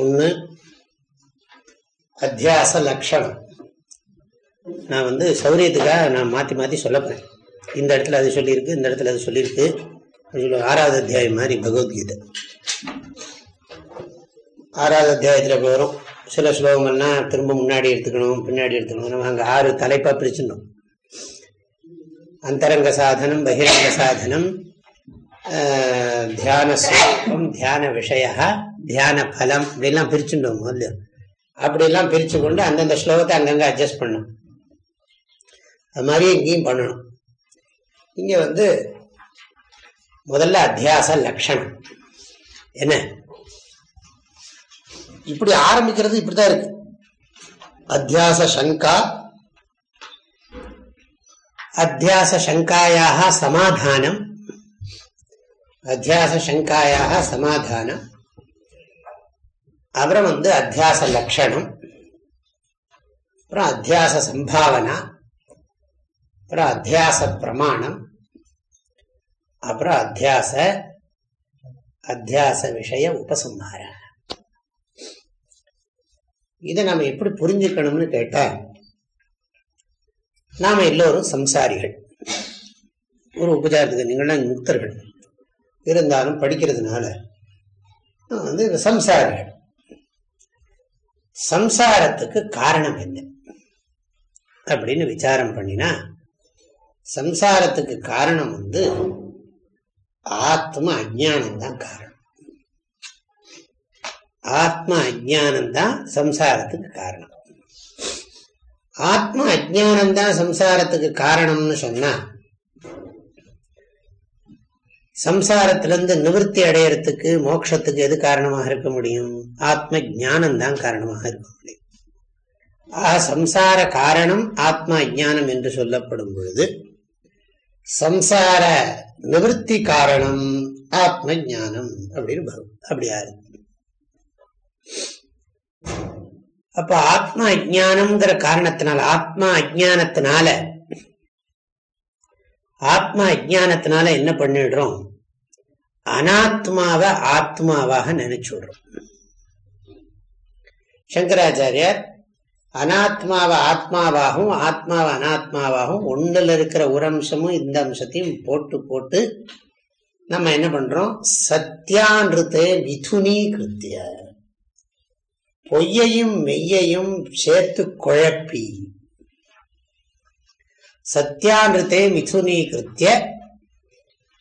ஒன்று அத்தியாச லக்ஷணம். நான் வந்து சௌரியத்துக்காக நான் மாற்றி மாற்றி சொல்லப்பேன் இந்த இடத்துல அது சொல்லியிருக்கு இந்த இடத்துல அது சொல்லியிருக்கு. ஆறாவது அத்தியாயம் மாதிரி பகவத்கீதை. ஆறாவது அத்தியாயத்தில் வரும். சில ஸ்லோகங்கள்லாம் திரும்ப முன்னாடி எடுத்துக்கணும் பின்னாடி எடுத்துக்கணும். நம்ம அங்கே ஆறு தலைப்பாக பிரிச்சிடணும். அந்தரங்க சாதனம் பகிரங்க சாதனம் தியான ஸ்வரூபம் தியான விஷயம் தியான பலம் இப்படிலாம் பிரிச்சுட்டோம் முதல்ல. அப்படிலாம் பிரித்து கொண்டு அந்தந்த ஸ்லோகத்தை அங்கங்கே அட்ஜஸ்ட் பண்ணும் அது மாதிரி இங்கேயும் பண்ணணும். இங்கே வந்து முதல்ல அத்தியாச லட்சணம். என்ன? இப்படி ஆரம்பிக்கிறது இப்படிதான் இருக்கு. அத்தியாச சங்கா அத்தியாச சங்காயாக சமாதானம் அத்தியாச சங்காயாக சமாதானம். அப்புறம் வந்து அத்தியாச லட்சணம் அப்புறம் அத்தியாச சம்பாவனா அப்புறம் அத்தியாச பிரமாணம் அப்புறம் அத்தியாச அத்தியாச விஷய உபசம்ஹார இதை நாம் எப்படி புரிஞ்சுக்கணும்னு கேட்டா நாம எல்லோரும் சம்சாரிகள். ஒரு உபச்சாரத்துக்கு நீங்களாம் முக்தர்கள். இருந்தாலும் படிக்கிறதுனால வந்து சம்சாரிகள். சம்சாரத்துக்கு காரணம் என்ன? அப்படின்னு விசாரம் பண்ணினா சம்சாரத்துக்கு காரணம் வந்து ஆத்ம அஜானம்தான் காரணம். ஆத்ம அஜானம்தான் சம்சாரத்துக்கு காரணம். ஆத்ம அஜானம்தான் சம்சாரத்துக்கு காரணம்னு சொன்னா சம்சாரத்திலிருந்து நிவர்த்தி அடையறதுக்கு மோட்சத்துக்கு எது காரணமாக இருக்க முடியும்? ஆத்ம ஜானம் தான் காரணமாக இருக்க முடியும். ஆக சம்சார காரணம் ஆத்மா அஜானம் என்று சொல்லப்படும் பொழுது சம்சார நிவர்த்தி காரணம் ஆத்ம ஜானம் அப்படின்னு அப்படியா இருக்கு. அப்ப ஆத்மா அஜானம்ங்கிற காரணத்தினால ஆத்மா அஜானத்தினால ஆத்மா அஜானத்தினால என்ன பண்ணிடுறோம்? அனாத்மாவை ஆத்மாவாக நினைச்சுடுறோம். சங்கராச்சாரியர் அனாத்மாவை ஆத்மாவாகவும் ஆத்மாவை அனாத்மாவாகவும் ஒன்றில் இருக்கிற ஒரு அம்சமும் இந்த அம்சத்தையும் போட்டு போட்டு நம்ம என்ன பண்றோம்? சத்தியான்றது மிதுனி கிருத்திய பொய்யையும் மெய்யையும் சேர்த்து குழப்பி. சத்தியானிருத்தே மிதுனீகிருத்திய.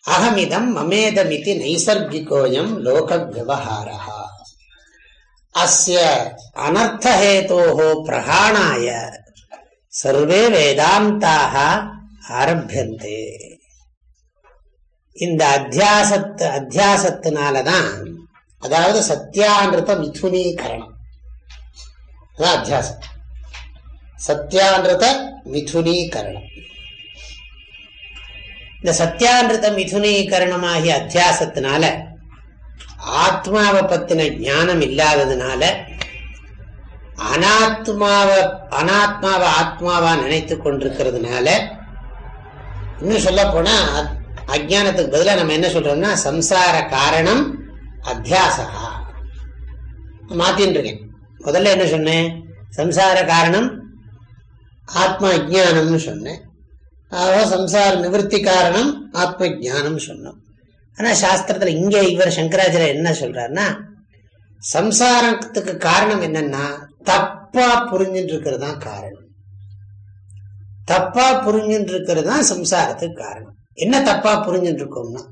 அகமிதம் மமேதமிதி நைசர்கிகோயம் லோக விவகாரா அஸ்ய அனர்த்தஹேதோஹோ பிரகாணாய சர்வே வேதாந்தாக ஆரம்பியந்தே. இந்த அத்தியாசத்து அத்தியாசத்தினாலதான் அதாவது சத்தியானிருத்த மிதுனீகரணம். அதான் அத்தியாசம். சத்தியானிருத மிதுனீகரணம். இந்த சத்தியானிருத மிதுனீகரணமாகிய அத்தியாசத்தினால ஆத்மாவை பத்தின ஞானம் இல்லாததுனால அனாத்மாவை அனாத்மாவை ஆத்மாவா நினைத்து கொண்டிருக்கிறதுனால இன்னும் சொல்ல போனா அஜானத்துக்கு பதிலாக நம்ம என்ன சொல்றோம்னா சம்சார காரணம் அத்தியாசா. மாத்தின்னு இருக்கேன் முதல்ல என்ன சொன்னேன்? சம்சார காரணம் ஆத்மா அஜானம்னு சொன்னேன். ஆக சம்சார நிவர்த்தி காரணம் ஆத்ம ஜானம் சொன்னோம். ஆனா சாஸ்திரத்துல இங்கே இவர் சங்கராச்சாரியர் என்ன சொல்றாருன்னா சம்சாரத்துக்கு காரணம் என்னன்னா தப்பா புரிஞ்சுட்டு இருக்கிறது தான் காரணம். தப்பா புரிஞ்சுட்டு இருக்கிறது தான் சம்சாரத்துக்கு காரணம். என்ன தப்பா புரிஞ்சுட்டு இருக்கோம்னா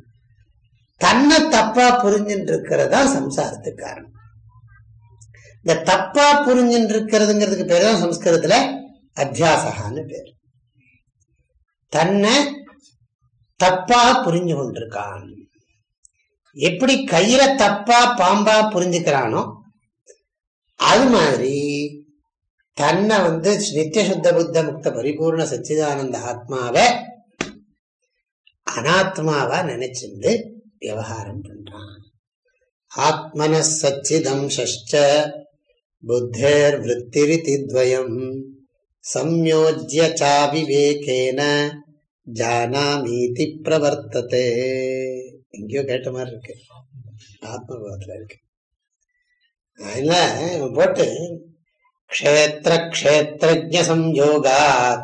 தன்னை தப்பா புரிஞ்சுட்டு இருக்கிறது தான் சம்சாரத்துக்கு காரணம். இந்த தப்பா புரிஞ்சுட்டு இருக்கிறதுங்கிறதுக்கு பேர் தான் சம்ஸ்கிருதத்துல அத்தியாசகான்னு பேர். தன்னை தப்பா புரிஞ்சு கொண்டிருக்கான். எப்படி கயிற தப்பா பாம்பா புரிஞ்சுக்கிறானோ அது மாதிரி தன்னை வந்து நித்திய சுத்த புத்த முக்த பரிபூர்ண சச்சிதானந்த ஆத்மாவை அனாத்மாவா நினைச்சிருந்து விவகாரம் பண்றான். ஆத்மன சச்சிதம் சச்சிதம்ச புத்தேர் விற்த்திரிதி துவயம் சம்யோஜ்ய ஜானாமீதி பிரவர்த்ததே. எங்கேயோ கேட்ட மாதிரி இருக்கு. ஆத்மபோதத்தில் இருக்கு. அதனால போட்டு க்ஷேத்திர க்ஷேத்திரஜ சம்யோகாத்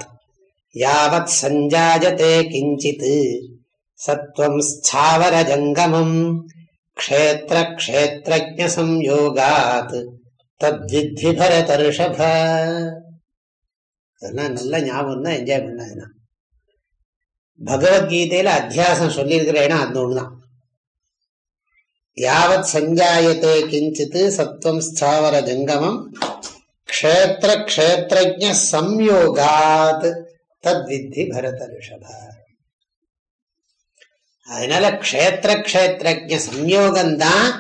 யாவத் சஞ்சாஜதே கிஞ்சித் சத்வம் ஸ்தாவர ஜங்கமம் க்ஷேத்திர க்ஷேத்திரஜ சம்யோகாத் தத்வித்தி அதெல்லாம் நல்ல ஞாபகம் தான் என்ஜாய் பண்ணதுன்னா பகவத்கீதையில அத்தியாசம் சொல்லியிருக்கிற இடம் அது ஒண்ணுதான். யாவத் சஞ்சாயத்தே கிஞ்சித்து சத்வம் ஸ்தாவர ஜங்கமம் க்ஷேத்திர க்ஷேத்திரஜ சம்யோகாத் தத் வித்தி பரத ரிஷப அதனால க்ஷேத்திர க்ஷேத்திரஜ சம்யோகம்தான்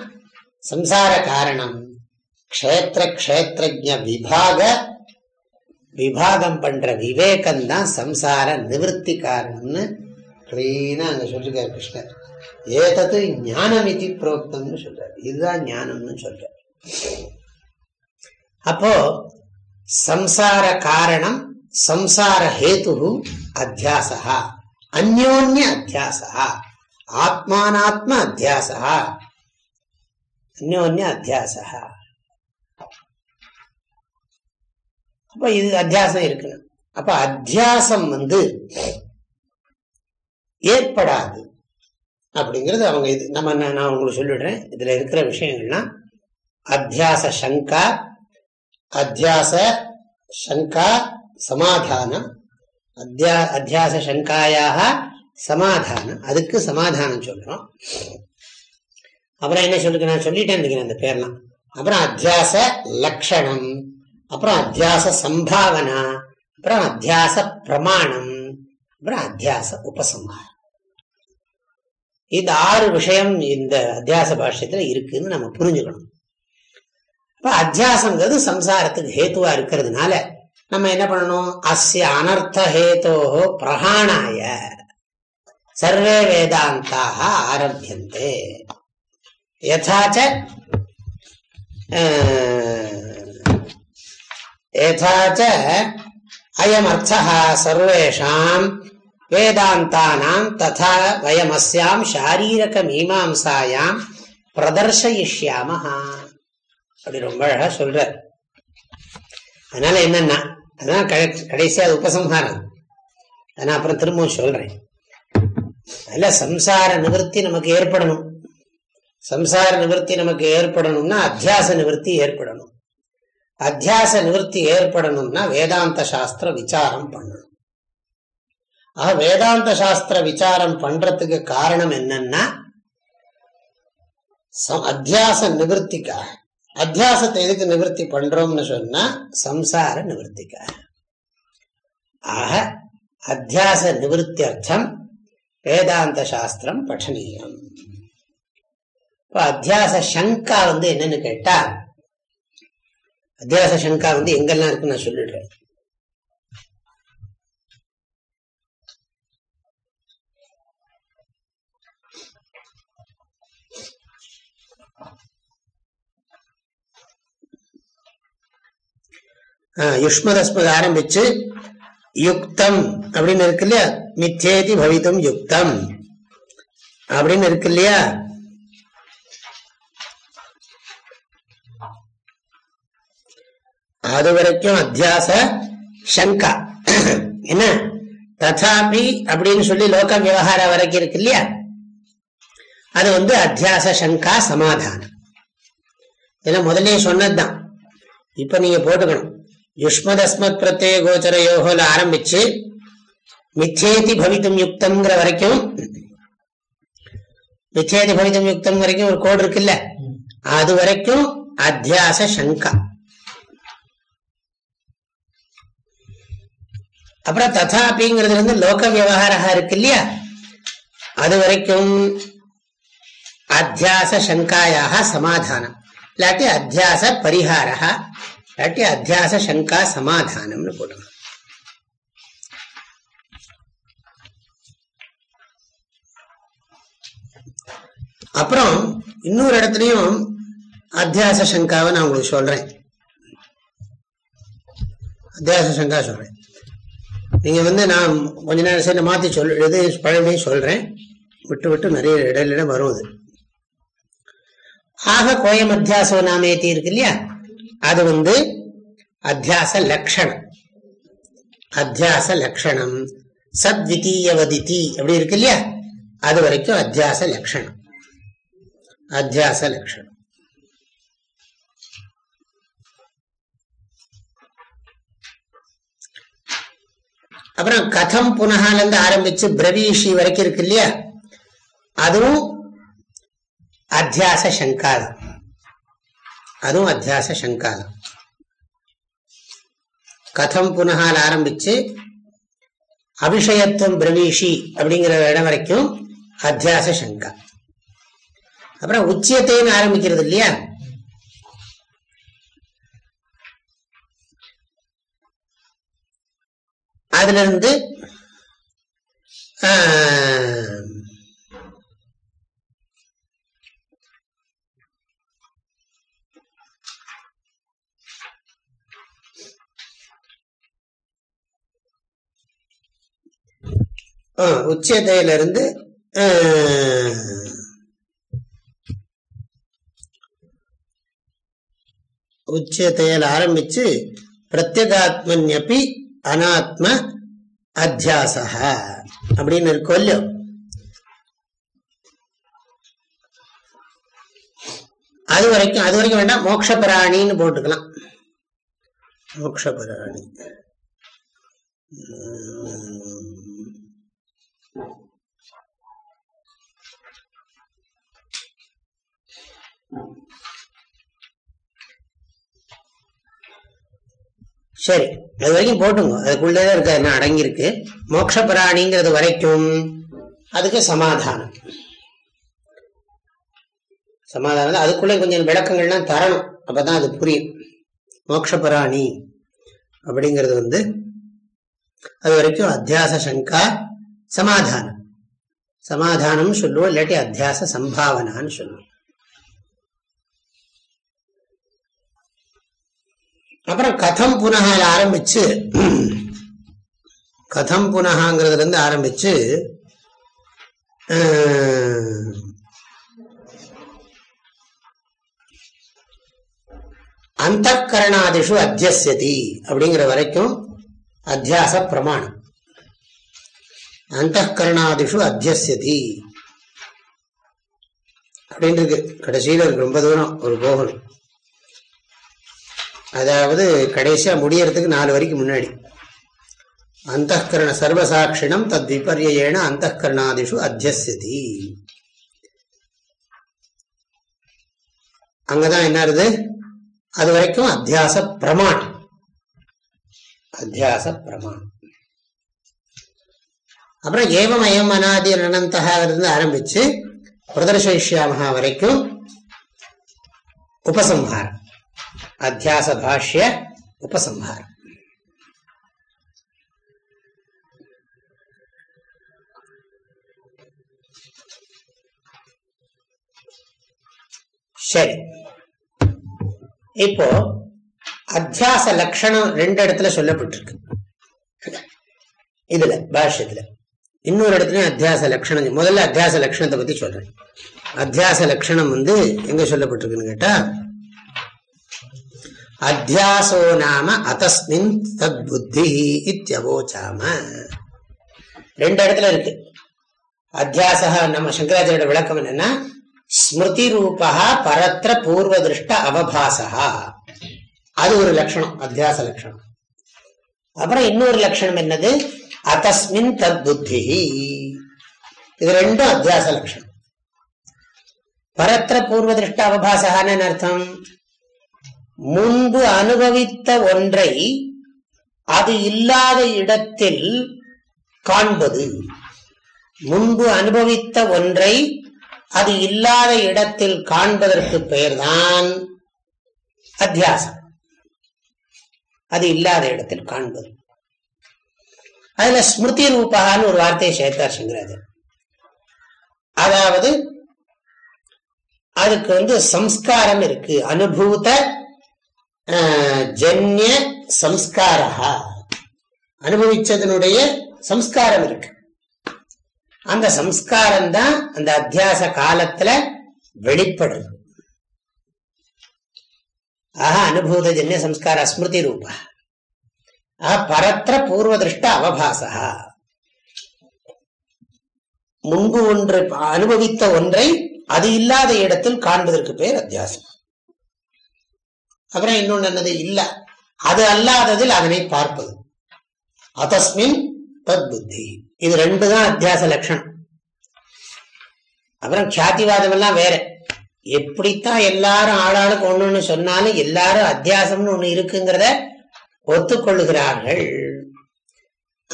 சம்சார காரணம். க்ஷேத்திர க்ஷேத்திரஜ விபாக விபாகம் பண்ற விவேகம்தான் சம்சார நிவர்த்தி காரணம்னு கிளீனா அங்க சொல்லிருக்காரு கிருஷ்ணர். ஏதது ஞானம் இது புரோக்தம்னு சொல்றாரு. இதுதான் ஞானம்னு சொல்றாரு. அப்போ சம்சார காரணம் சம்சார ஹேத்து அத்தியாசா அந்யோன்ய அத்தியாசா ஆத்மானாத்ம அத்தியாசா அந்யோன்ய அத்தியாசா அப்ப இது அத்தியாசம் இருக்கணும். அப்ப அத்தியாசம் வந்து ஏற்படாது அப்படிங்கிறது அவங்க இது. நம்ம நான் உங்களுக்கு சொல்லிடுறேன். இதுல இருக்கிற விஷயங்கள்னா அத்தியாச சங்கா அத்தியாச சங்கா சமாதானம். அத்தியா அத்தியாச சங்காயாக சமாதானம். அதுக்கு சமாதானம் சொல்றோம். அப்புறம் என்ன சொல்லுங்க? நான் சொல்லிட்டேன் நினைக்கிறேன் அந்த பேர்லாம். அப்புறம் அத்தியாச லட்சணம் அப்புறம் அத்தியாச சம்பாவனா அப்புறம் அத்தியாச பிரமாணம் அப்புறம் அத்தியாச உபசம்ஹாரம். இந்த ஆறு விஷயம் இந்த அத்தியாச பாஷ்யத்துல இருக்குன்னு நம்ம புரிஞ்சுக்கணும். அப்ப அத்தியாசங்கிறது சம்சாரத்துக்கு ஹேத்துவா இருக்கிறதுனால நம்ம என்ன பண்ணணும்? அஸ்ய அனர்த்த ஹேதோ பிரகாணாய சர்வே வேதாந்தாக ஆரம்பியந்தே யதாச்ச அயம் அயமர்த்தः சர்வேஷாம் வேதாந்தானாம் ததா வயமஸ்யாம் சாரீரக மீமாம்சாயாம் பிரதர்ஷயிஷ்யாமஹா அப்படி ரொம்ப அழகா சொல்ற அதனால என்னன்னா அதான் கடைசியா அது உபசம்ஹாரம். நான் அப்புறம் திரும்பவும் சொல்றேன். அதுல சம்சார நிவர்த்தி நமக்கு ஏற்படணும். சம்சார நிவர்த்தி நமக்கு ஏற்படணும்னா அத்தியாச நிவர்த்தி ஏற்படணும். அத்தியாச நிவர்த்தி ஏற்படணும்னா வேதாந்த சாஸ்திர விசாரம் பண்ணணும். ஆக வேதாந்த சாஸ்திர விசாரம் பண்றதுக்கு காரணம் என்னன்னா அத்தியாச நிவர்த்திக்காக. அத்தியாசத்தை எதுக்கு நிவர்த்தி பண்றோம்னு சொன்னா சம்சார நிவர்த்திக்காக. ஆக அத்தியாச நிவர்த்தி அர்த்தம் வேதாந்த சாஸ்திரம் பఠனீயம் இப்போ அத்தியாச சங்கா வந்து என்னன்னு கேட்டா அத்தியாச சங்கா வந்து எங்கெல்லாம் இருக்குன்னு நான் சொல்லிடுறேன். யுஷ்மதஸ்மத் ஆரம்பிச்சு யுக்தம் அப்படின்னு இருக்கு இல்லையா? மித்தேதி பவித்தம் யுக்தம் அப்படின்னு இருக்கு இல்லையா? அது வரைக்கும் அத்தியாச சங்கா. என்ன? ததாபி அப்படின்னு சொல்லி லோக விவகாரம் வரைக்கும் இருக்கு இல்லையா? அது வந்து அத்தியாச சங்கா சமாதானம். இதெல்லாம் முதலே சொன்னதுதான். இப்ப நீங்க போட்டுக்கணும். யுஷ்மதஸ்மத் பிரத்யே கோச்சர யோகோல ஆரம்பிச்சு மிச்சேதி பவித்தும் யுக்தம்ங்கிற வரைக்கும் மிச்சேதி பவித்தும் யுக்தம் வரைக்கும் ஒரு கோடு இருக்குல்ல? அது வரைக்கும் அத்தியாச சங்கா. அப்புறம் ததாபிங்கிறது வந்து லோக விவகாரா இருக்கு இல்லையா? அது வரைக்கும் அத்தியாச சங்காயாக சமாதானம். இல்லாட்டி அத்தியாச பரிகாரா இல்லாட்டி அத்தியாச சங்கா சமாதானம்னு போடணும் அப்புறம் இன்னொரு இடத்துலயும் அத்தியாச சங்காவை நான் உங்களுக்கு சொல்றேன். அத்தியாச சங்கா சொல்றேன். நீங்க வந்து நான் கொஞ்ச நேரம் சரி மாத்தி சொல் இது பழமையும் சொல்றேன். விட்டு விட்டு நிறைய இடையில வருவது ஆக கோயம் அத்தியாச நாமேத்தி இருக்கு இல்லையா? அது வந்து அத்தியாச லட்சணம் அத்தியாச லட்சணம் சத்விதீயவதிதி அப்படி இருக்கு இல்லையா? அது வரைக்கும் அத்தியாச லட்சணம் அத்தியாச லட்சணம் அப்புறம் கதம் புனகால ஆரம்பிச்சு பிரவீஷி வரைக்கும் இருக்கு இல்லையா? அதுவும் அத்தியாச சங்காதம். அதுவும் அத்தியாச சங்காதம். கதம் புனகால் ஆரம்பிச்சு அபிஷயத்துவம் பிரவீஷி அப்படிங்கிற இடம் வரைக்கும் அத்தியாச சங்கா அப்புறம் உச்சியத்தைன்னு ஆரம்பிக்கிறது இல்லையா? அதுல இருந்து உச்சதையிலிருந்து உச்சத்தையில் ஆரம்பிச்சு பிரத்யகாத்மன்யப்பி அனாத்ம அத்தியாச அப்படின்னு இருக்கும் இல்லையோ அது வரைக்கும் அது வரைக்கும் வேண்டாம் மோக்ஷபராணின்னு போட்டுக்கலாம். மோக்ஷபராணி. சரி அது வரைக்கும் போட்டுங்க. அதுக்குள்ளேதான் இருக்க என்ன அடங்கியிருக்கு? மோட்ச பிராணிங்கிறது வரைக்கும். அதுக்கு சமாதானம். சமாதானம் அதுக்குள்ளே கொஞ்சம் விளக்கங்கள்லாம் தரணும். அப்பதான் அது புரியும். மோட்ச பிராணி அப்படிங்கிறது வந்து அது வரைக்கும் அத்தியாச சங்கா சமாதானம். சமாதானம் சொல்லுவோம் இல்லாட்டி அத்தியாச சம்பாவனான்னு சொல்லுவோம். அப்புறம் கதம் புனகால ஆரம்பிச்சு கதம் புனகாங்கிறதுல இருந்து ஆரம்பிச்சு அந்த கரணாதிஷு அத்தியசதி அப்படிங்கிற வரைக்கும் அத்தியாச பிரமாணம். அந்த கரணாதிஷு அத்தியசதி அப்படின்னு இருக்கு. கடைசியில் ரொம்ப தூரம் ஒரு போகணும். அதாவது கடைசியா முடியறதுக்கு நாலு வரைக்கும் முன்னாடி. அந்த கரண சர்வசாட்சிணம் தத் விபரியேன அந்த கரணாதிஷு அத்தியசதி அங்கதான் என்ன அது வரைக்கும் அத்தியாச பிரமாணம். அத்தியாச பிரமாண் அப்புறம் ஏவம் அயம் அனாதி அனந்தகா இருந்து ஆரம்பிச்சு பிரதர்ஷயிஷ்யாமகா வரைக்கும் உபசம்ஹாரம். அத்தியாச பாஷ்ய உபசம்ஹாரம். சரி. இப்போ அத்தியாச லட்சணம் ரெண்டு இடத்துல சொல்லப்பட்டிருக்கு. இதுல பாஷ்யத்துல. இன்னொரு இடத்துலயும் அத்தியாச லட்சணம் முதல்ல அத்தியாச லட்சணத்தை பத்தி சொல்றேன். அத்தியாச லட்சணம் வந்து எங்க சொல்லப்பட்டிருக்குன்னு கேட்டா அத்தியாசோ நாம அத்தஸ்மின் தத் புத்தி இத்தியவோச்சாம. ரெண்டு இடத்துல இருக்கு. அத்தியாசா நம்ம சங்கராச்சாரியோட விளக்கம் என்னன்னா ஸ்மிருதி ரூபா பரத்திர பூர்வ திருஷ்ட அவபாசா அது ஒரு லட்சணம் அத்தியாச லட்சணம். அப்புறம் இன்னொரு லட்சணம் என்னது? அத்தஸ்மின் தத் புத்தி இது ரெண்டும் அத்தியாச லட்சணம். பரத்திர பூர்வ திருஷ்ட அவபாசான்னு அர்த்தம்? முன்பு அனுபவித்த ஒன்றை அது இல்லாத இடத்தில் காண்பது. முன்பு அனுபவித்த ஒன்றை அது இல்லாத இடத்தில் காண்பதற்கு பெயர்தான் அத்தியாசம். அது இல்லாத இடத்தில் காண்பது. அதுல ஸ்மிருதி ரூபகான்னு ஒரு வார்த்தையை சேர்த்தார் சங்கராஜர் அதாவது அதுக்கு வந்து சம்ஸ்காரம் இருக்கு. அனுபூத ஜன்ய சம்ஸ்காரா அனுபவிச்சதனுடைய சம்ஸ்காரம் இருக்கு. அந்த சம்ஸ்காரம் தான் அந்த அத்தியாச காலத்துல வெளிப்படுது ஆஹா அனுபூத ஜன்ய சம்ஸ்கார ஸ்மிருதி ரூபா. ஆஹா பரத்திர பூர்வ திருஷ்ட அவபாசா முன்பு ஒன்று அனுபவித்த ஒன்றை அது இல்லாத இடத்தில் காண்பதற்கு பேர் அத்தியாசம். அப்புறம் இன்னொன்னு என்னது? இல்ல. அது அல்லாததில் அதனை பார்ப்பது. அதஸ்மின் தத் புத்தி இது ரெண்டு தான் அத்தியாச லட்சணம். அப்புறம் கியாதிவாதம் எல்லாம் வேற. எப்படித்தான் எல்லாரும் ஆளாளுக்கு ஒண்ணுன்னு சொன்னாலும் எல்லாரும் அத்தியாசம்னு ஒண்ணு இருக்குங்கிறத ஒத்துக்கொள்ளுகிறார்கள்.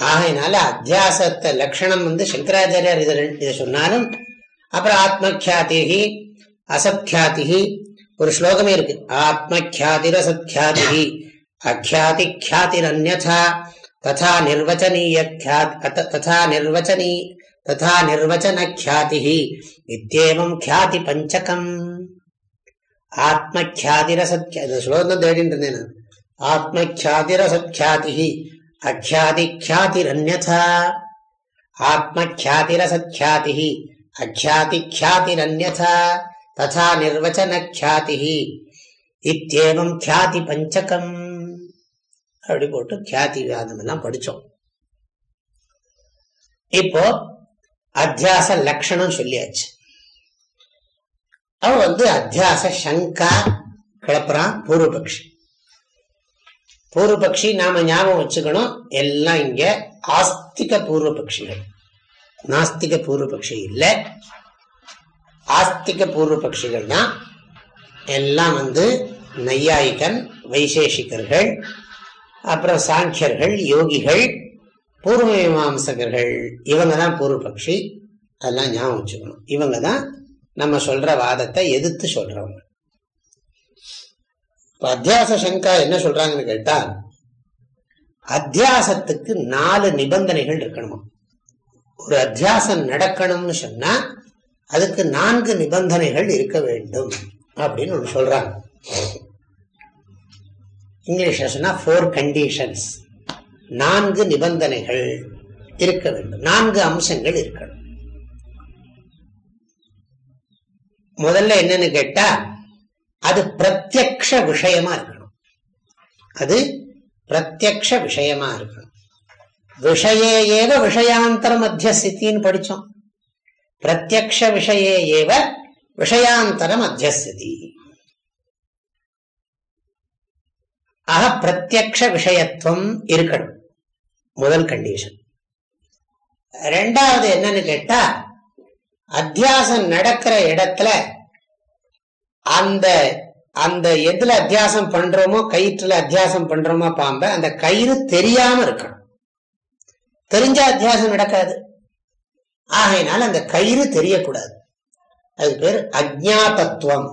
ஆகையினால அத்தியாசத்தை லட்சணம் வந்து சங்கராச்சாரியார் இதை இதை சொன்னாலும் அப்புறம் ஆத்மக்கியாதிகி அசத்யாதிகி ஒரு ஸ்லோகமே இருக்கு ஆத்ம ஆத்மக்கியாதிரசத்யாதிகி அக்யாதி கியாதிர் அந்நா ததா நிர்வச்சனீய ததா நிர்வச்சனீ ததா நிர்வச்சன கியாதி இத்தியேவம் கியாதி பஞ்சகம் ஆத்மக்கியாதிரசத்யா இந்த ஸ்லோகம் தான் தேடிட்டு இருந்தேன் ஆத்ம ஆத்மக்கியாதிரசத்யாதி அக்யாதி கியாதிரன்யதா ஆத்மக்கியாதிரசத்யாதி அக்யாதி கியாதிரன்யதா ததா நிர்வச்சன கியாதி இத்தேவம் கியாதி பஞ்சகம் அப்படி போட்டு கியாதி வியாதம் எல்லாம் படிச்சோம். இப்போ அத்தியாச லட்சணம் சொல்லியாச்சு. அவன் வந்து அத்தியாச சங்கா கிளப்புறான் பூர்வபக்ஷி. பூர்வபக்ஷி நாம ஞாபகம் வச்சுக்கணும் எல்லாம் இங்க ஆஸ்திக பூர்வபக்ஷிகள். நாஸ்திக பூர்வபக்ஷி இல்லை ஆஸ்திக பூர்வ பட்சிகள் தான் எல்லாம் வந்து நையாயிகன் வைசேஷிகர்கள் அப்புறம் சாங்கியர்கள் யோகிகள் பூர்வ மீமாம்சகர்கள். இவங்க தான் பூர்வ பட்சி அதெல்லாம் ஞாபகம் வச்சுக்கணும். இவங்க தான் நம்ம சொல்ற வாதத்தை எதிர்த்து சொல்றவங்க. அத்தியாச சங்கா என்ன சொல்றாங்கன்னு கேட்டா அத்தியாசத்துக்கு நாலு நிபந்தனைகள் இருக்கணுமா? ஒரு அத்தியாசம் நடக்கணும்னு சொன்னா அதுக்கு நான்கு நிபந்தனைகள் இருக்க வேண்டும் அப்படின்னு ஒன்று சொல்றாங்க. இங்கிலீஷ்ல சொன்னா ஃபோர் கண்டிஷன்ஸ் நான்கு நிபந்தனைகள் இருக்க வேண்டும். நான்கு அம்சங்கள் இருக்கணும். முதல்ல என்னன்னு கேட்டா அது பிரத்யக்ஷ விஷயமா இருக்கணும். அது பிரத்யக்ஷ விஷயமா இருக்கணும். விஷய ஏவ விஷயாந்தர மத்தியஸ்தின்னு படிச்சோம். பிரத்யக்ஷ விஷயே ஏவ விஷயாந்தர மத்தியஸ்தி ஆக பிரத்யக்ஷ விஷயத்துவம் இருக்கணும். முதல் கண்டிஷன் ரெண்டாவது என்னன்னு கேட்டா அத்தியாசம் நடக்கிற இடத்துல அந்த அந்த எதுல அத்தியாசம் பண்றோமோ கயிற்றுல அத்தியாசம் பண்றோமோ பாம்ப அந்த கயிறு தெரியாம இருக்கணும். தெரிஞ்ச அத்தியாசம் நடக்காது. ஆகையினால அந்த கயிறு தெரியக்கூடாது. அது பேர் அஜாதத்துவம்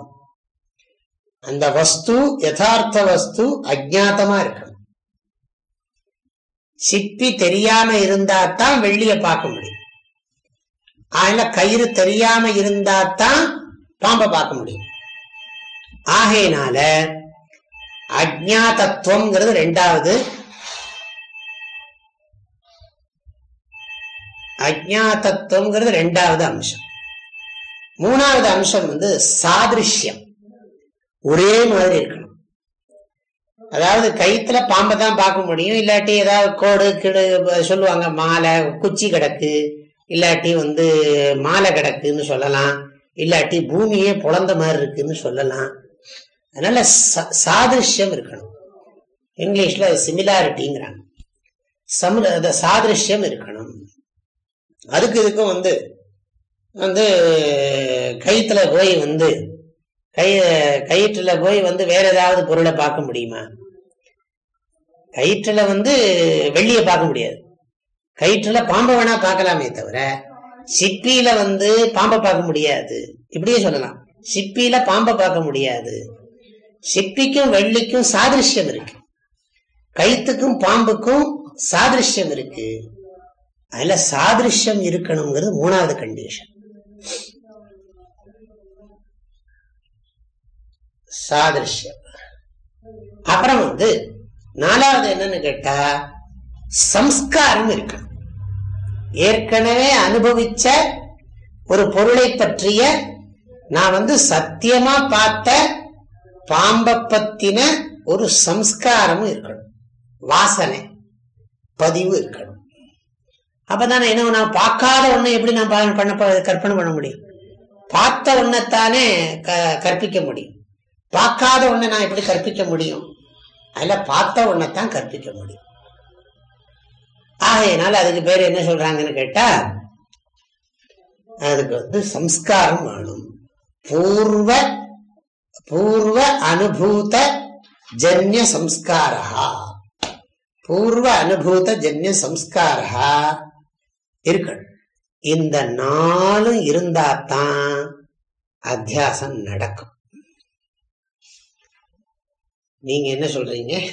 அந்த வஸ்து யதார்த்த வஸ்து அஜாத்தமா இருக்கணும். சிப்பி தெரியாம இருந்தா தான் வெள்ளிய பார்க்க முடியும். அதனால கயிறு தெரியாம இருந்தா தான் பாம்பை பார்க்க முடியும். ஆகையினால அஜாதத்துவம்ங்கிறது ரெண்டாவது அஜாதத்துவங்கிறது ரெண்டாவது அம்சம். மூணாவது அம்சம் வந்து சாதிருஷ்யம். ஒரே மாதிரி இருக்கணும். அதாவது கைத்துல பாம்பை தான் பார்க்க முடியும். இல்லாட்டி ஏதாவது கோடு கிடு சொல்லுவாங்க மாலை குச்சி கிடக்கு. இல்லாட்டி வந்து மாலை கிடக்குன்னு சொல்லலாம். இல்லாட்டி பூமியே புலந்த மாதிரி இருக்குன்னு சொல்லலாம். அதனால சாதிருஷ்யம் இருக்கணும். இங்கிலீஷ்ல சிமிலாரிட்டிங்கிறாங்க சமுத சாதிருஷ்யம் இருக்கணும். அதுக்கு இதுக்கும் வந்து வந்து கயிற்றுல போய் வந்து கை கயிற்றுல போய் வந்து வேற ஏதாவது பொருளை பார்க்க முடியுமா? கயிற்றுல வந்து வெள்ளியை பார்க்க முடியாது. கயிற்றுல பாம்பை வேணா பார்க்கலாமே தவிர சிப்பியில வந்து பாம்பை பார்க்க முடியாது. இப்படியே சொல்லலாம். சிப்பியில பாம்பை பார்க்க முடியாது. சிப்பிக்கும் வெள்ளிக்கும் சாதிருஷ்யம் இருக்கு. கயிற்றுக்கும் பாம்புக்கும் சாதிருஷ்யம் இருக்கு. அதுல சாதிருஷ்யம் இருக்கணுங்கிறது மூணாவது கண்டிஷன் சாதிருஷ்யம். அப்புறம் வந்து நாலாவது என்னன்னு கேட்டா சம்ஸ்காரம் இருக்கணும். ஏற்கனவே அனுபவிச்ச ஒரு பொருளை பற்றிய நான் வந்து சத்தியமா பார்த்த பாம்பை பத்தின ஒரு சம்ஸ்காரமும் இருக்கணும். வாசனை பதிவு இருக்கணும். அப்பதானே என்ன நான் பார்க்காத ஒண்ணு எப்படி நான் பண்ண கற்பனை பண்ண முடியும்? பார்த்த ஒன்னத்தானே கற்பிக்க முடியும். பார்க்காத ஒண்ணை நான் எப்படி கற்பிக்க முடியும்? அதுல பார்த்த ஒன்னைத்தான் கற்பிக்க முடியும். ஆகையினால அதுக்கு பேர் என்ன சொல்றாங்கன்னு கேட்டா அதுக்கு வந்து சம்ஸ்காரம் வேணும். பூர்வ பூர்வ அனுபூத ஜன்ய சம்ஸ்காரா பூர்வ அனுபூத ஜன்ய சம்ஸ்காரா இருக்கணும். இந்த நாளும் இருந்தாதான் அத்தியாசம் நடக்கும். நீங்க என்ன சொல்றீங்க?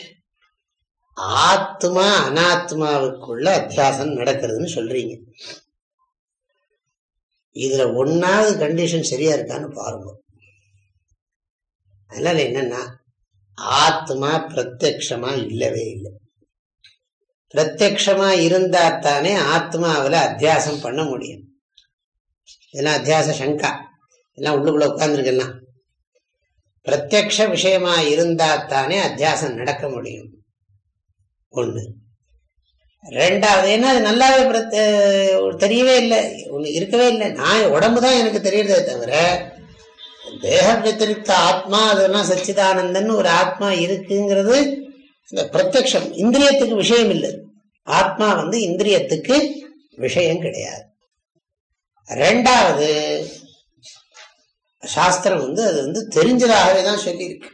ஆத்மா அனாத்மாவுக்குள்ள அத்தியாசம் நடக்கிறதுன்னு சொல்றீங்க. இதுல ஒன்னாவது கண்டிஷன் சரியா இருக்கான்னு பாருங்க. அதனால என்னன்னா ஆத்மா பிரத்யக்ஷமா இல்லவே இல்லை. பிரத்யக்ஷமா இருந்தா தானே ஆத்மாவில அத்தியாசம் பண்ண முடியும். இதெல்லாம் அத்தியாச சங்கா. எல்லாம் உள்ளுக்குள்ள உட்கார்ந்துருக்கலாம் பிரத்யக்ஷ விஷயமா இருந்தா தானே அத்தியாசம் நடக்க முடியும். ஒண்ணு. ரெண்டாவது ஏன்னா அது நல்லாவே தெரியவே இல்லை. ஒண்ணு இருக்கவே இல்லை. நான் உடம்பு தான் எனக்கு தெரியறதே தவிர தேக வத்திரிக்த ஆத்மா அதெல்லாம் சச்சிதானந்தன் ஒரு ஆத்மா இருக்குங்கிறது இந்த பிரத்யக்ஷம் இந்திரியத்துக்கு விஷயம் இல்லை. ஆத்மா வந்து இந்திரியத்துக்கு விஷயம் கிடையாது. ரெண்டாவது சாஸ்திரம் வந்து அது வந்து தெரிஞ்சதாகவே தான் சொல்லியிருக்கு.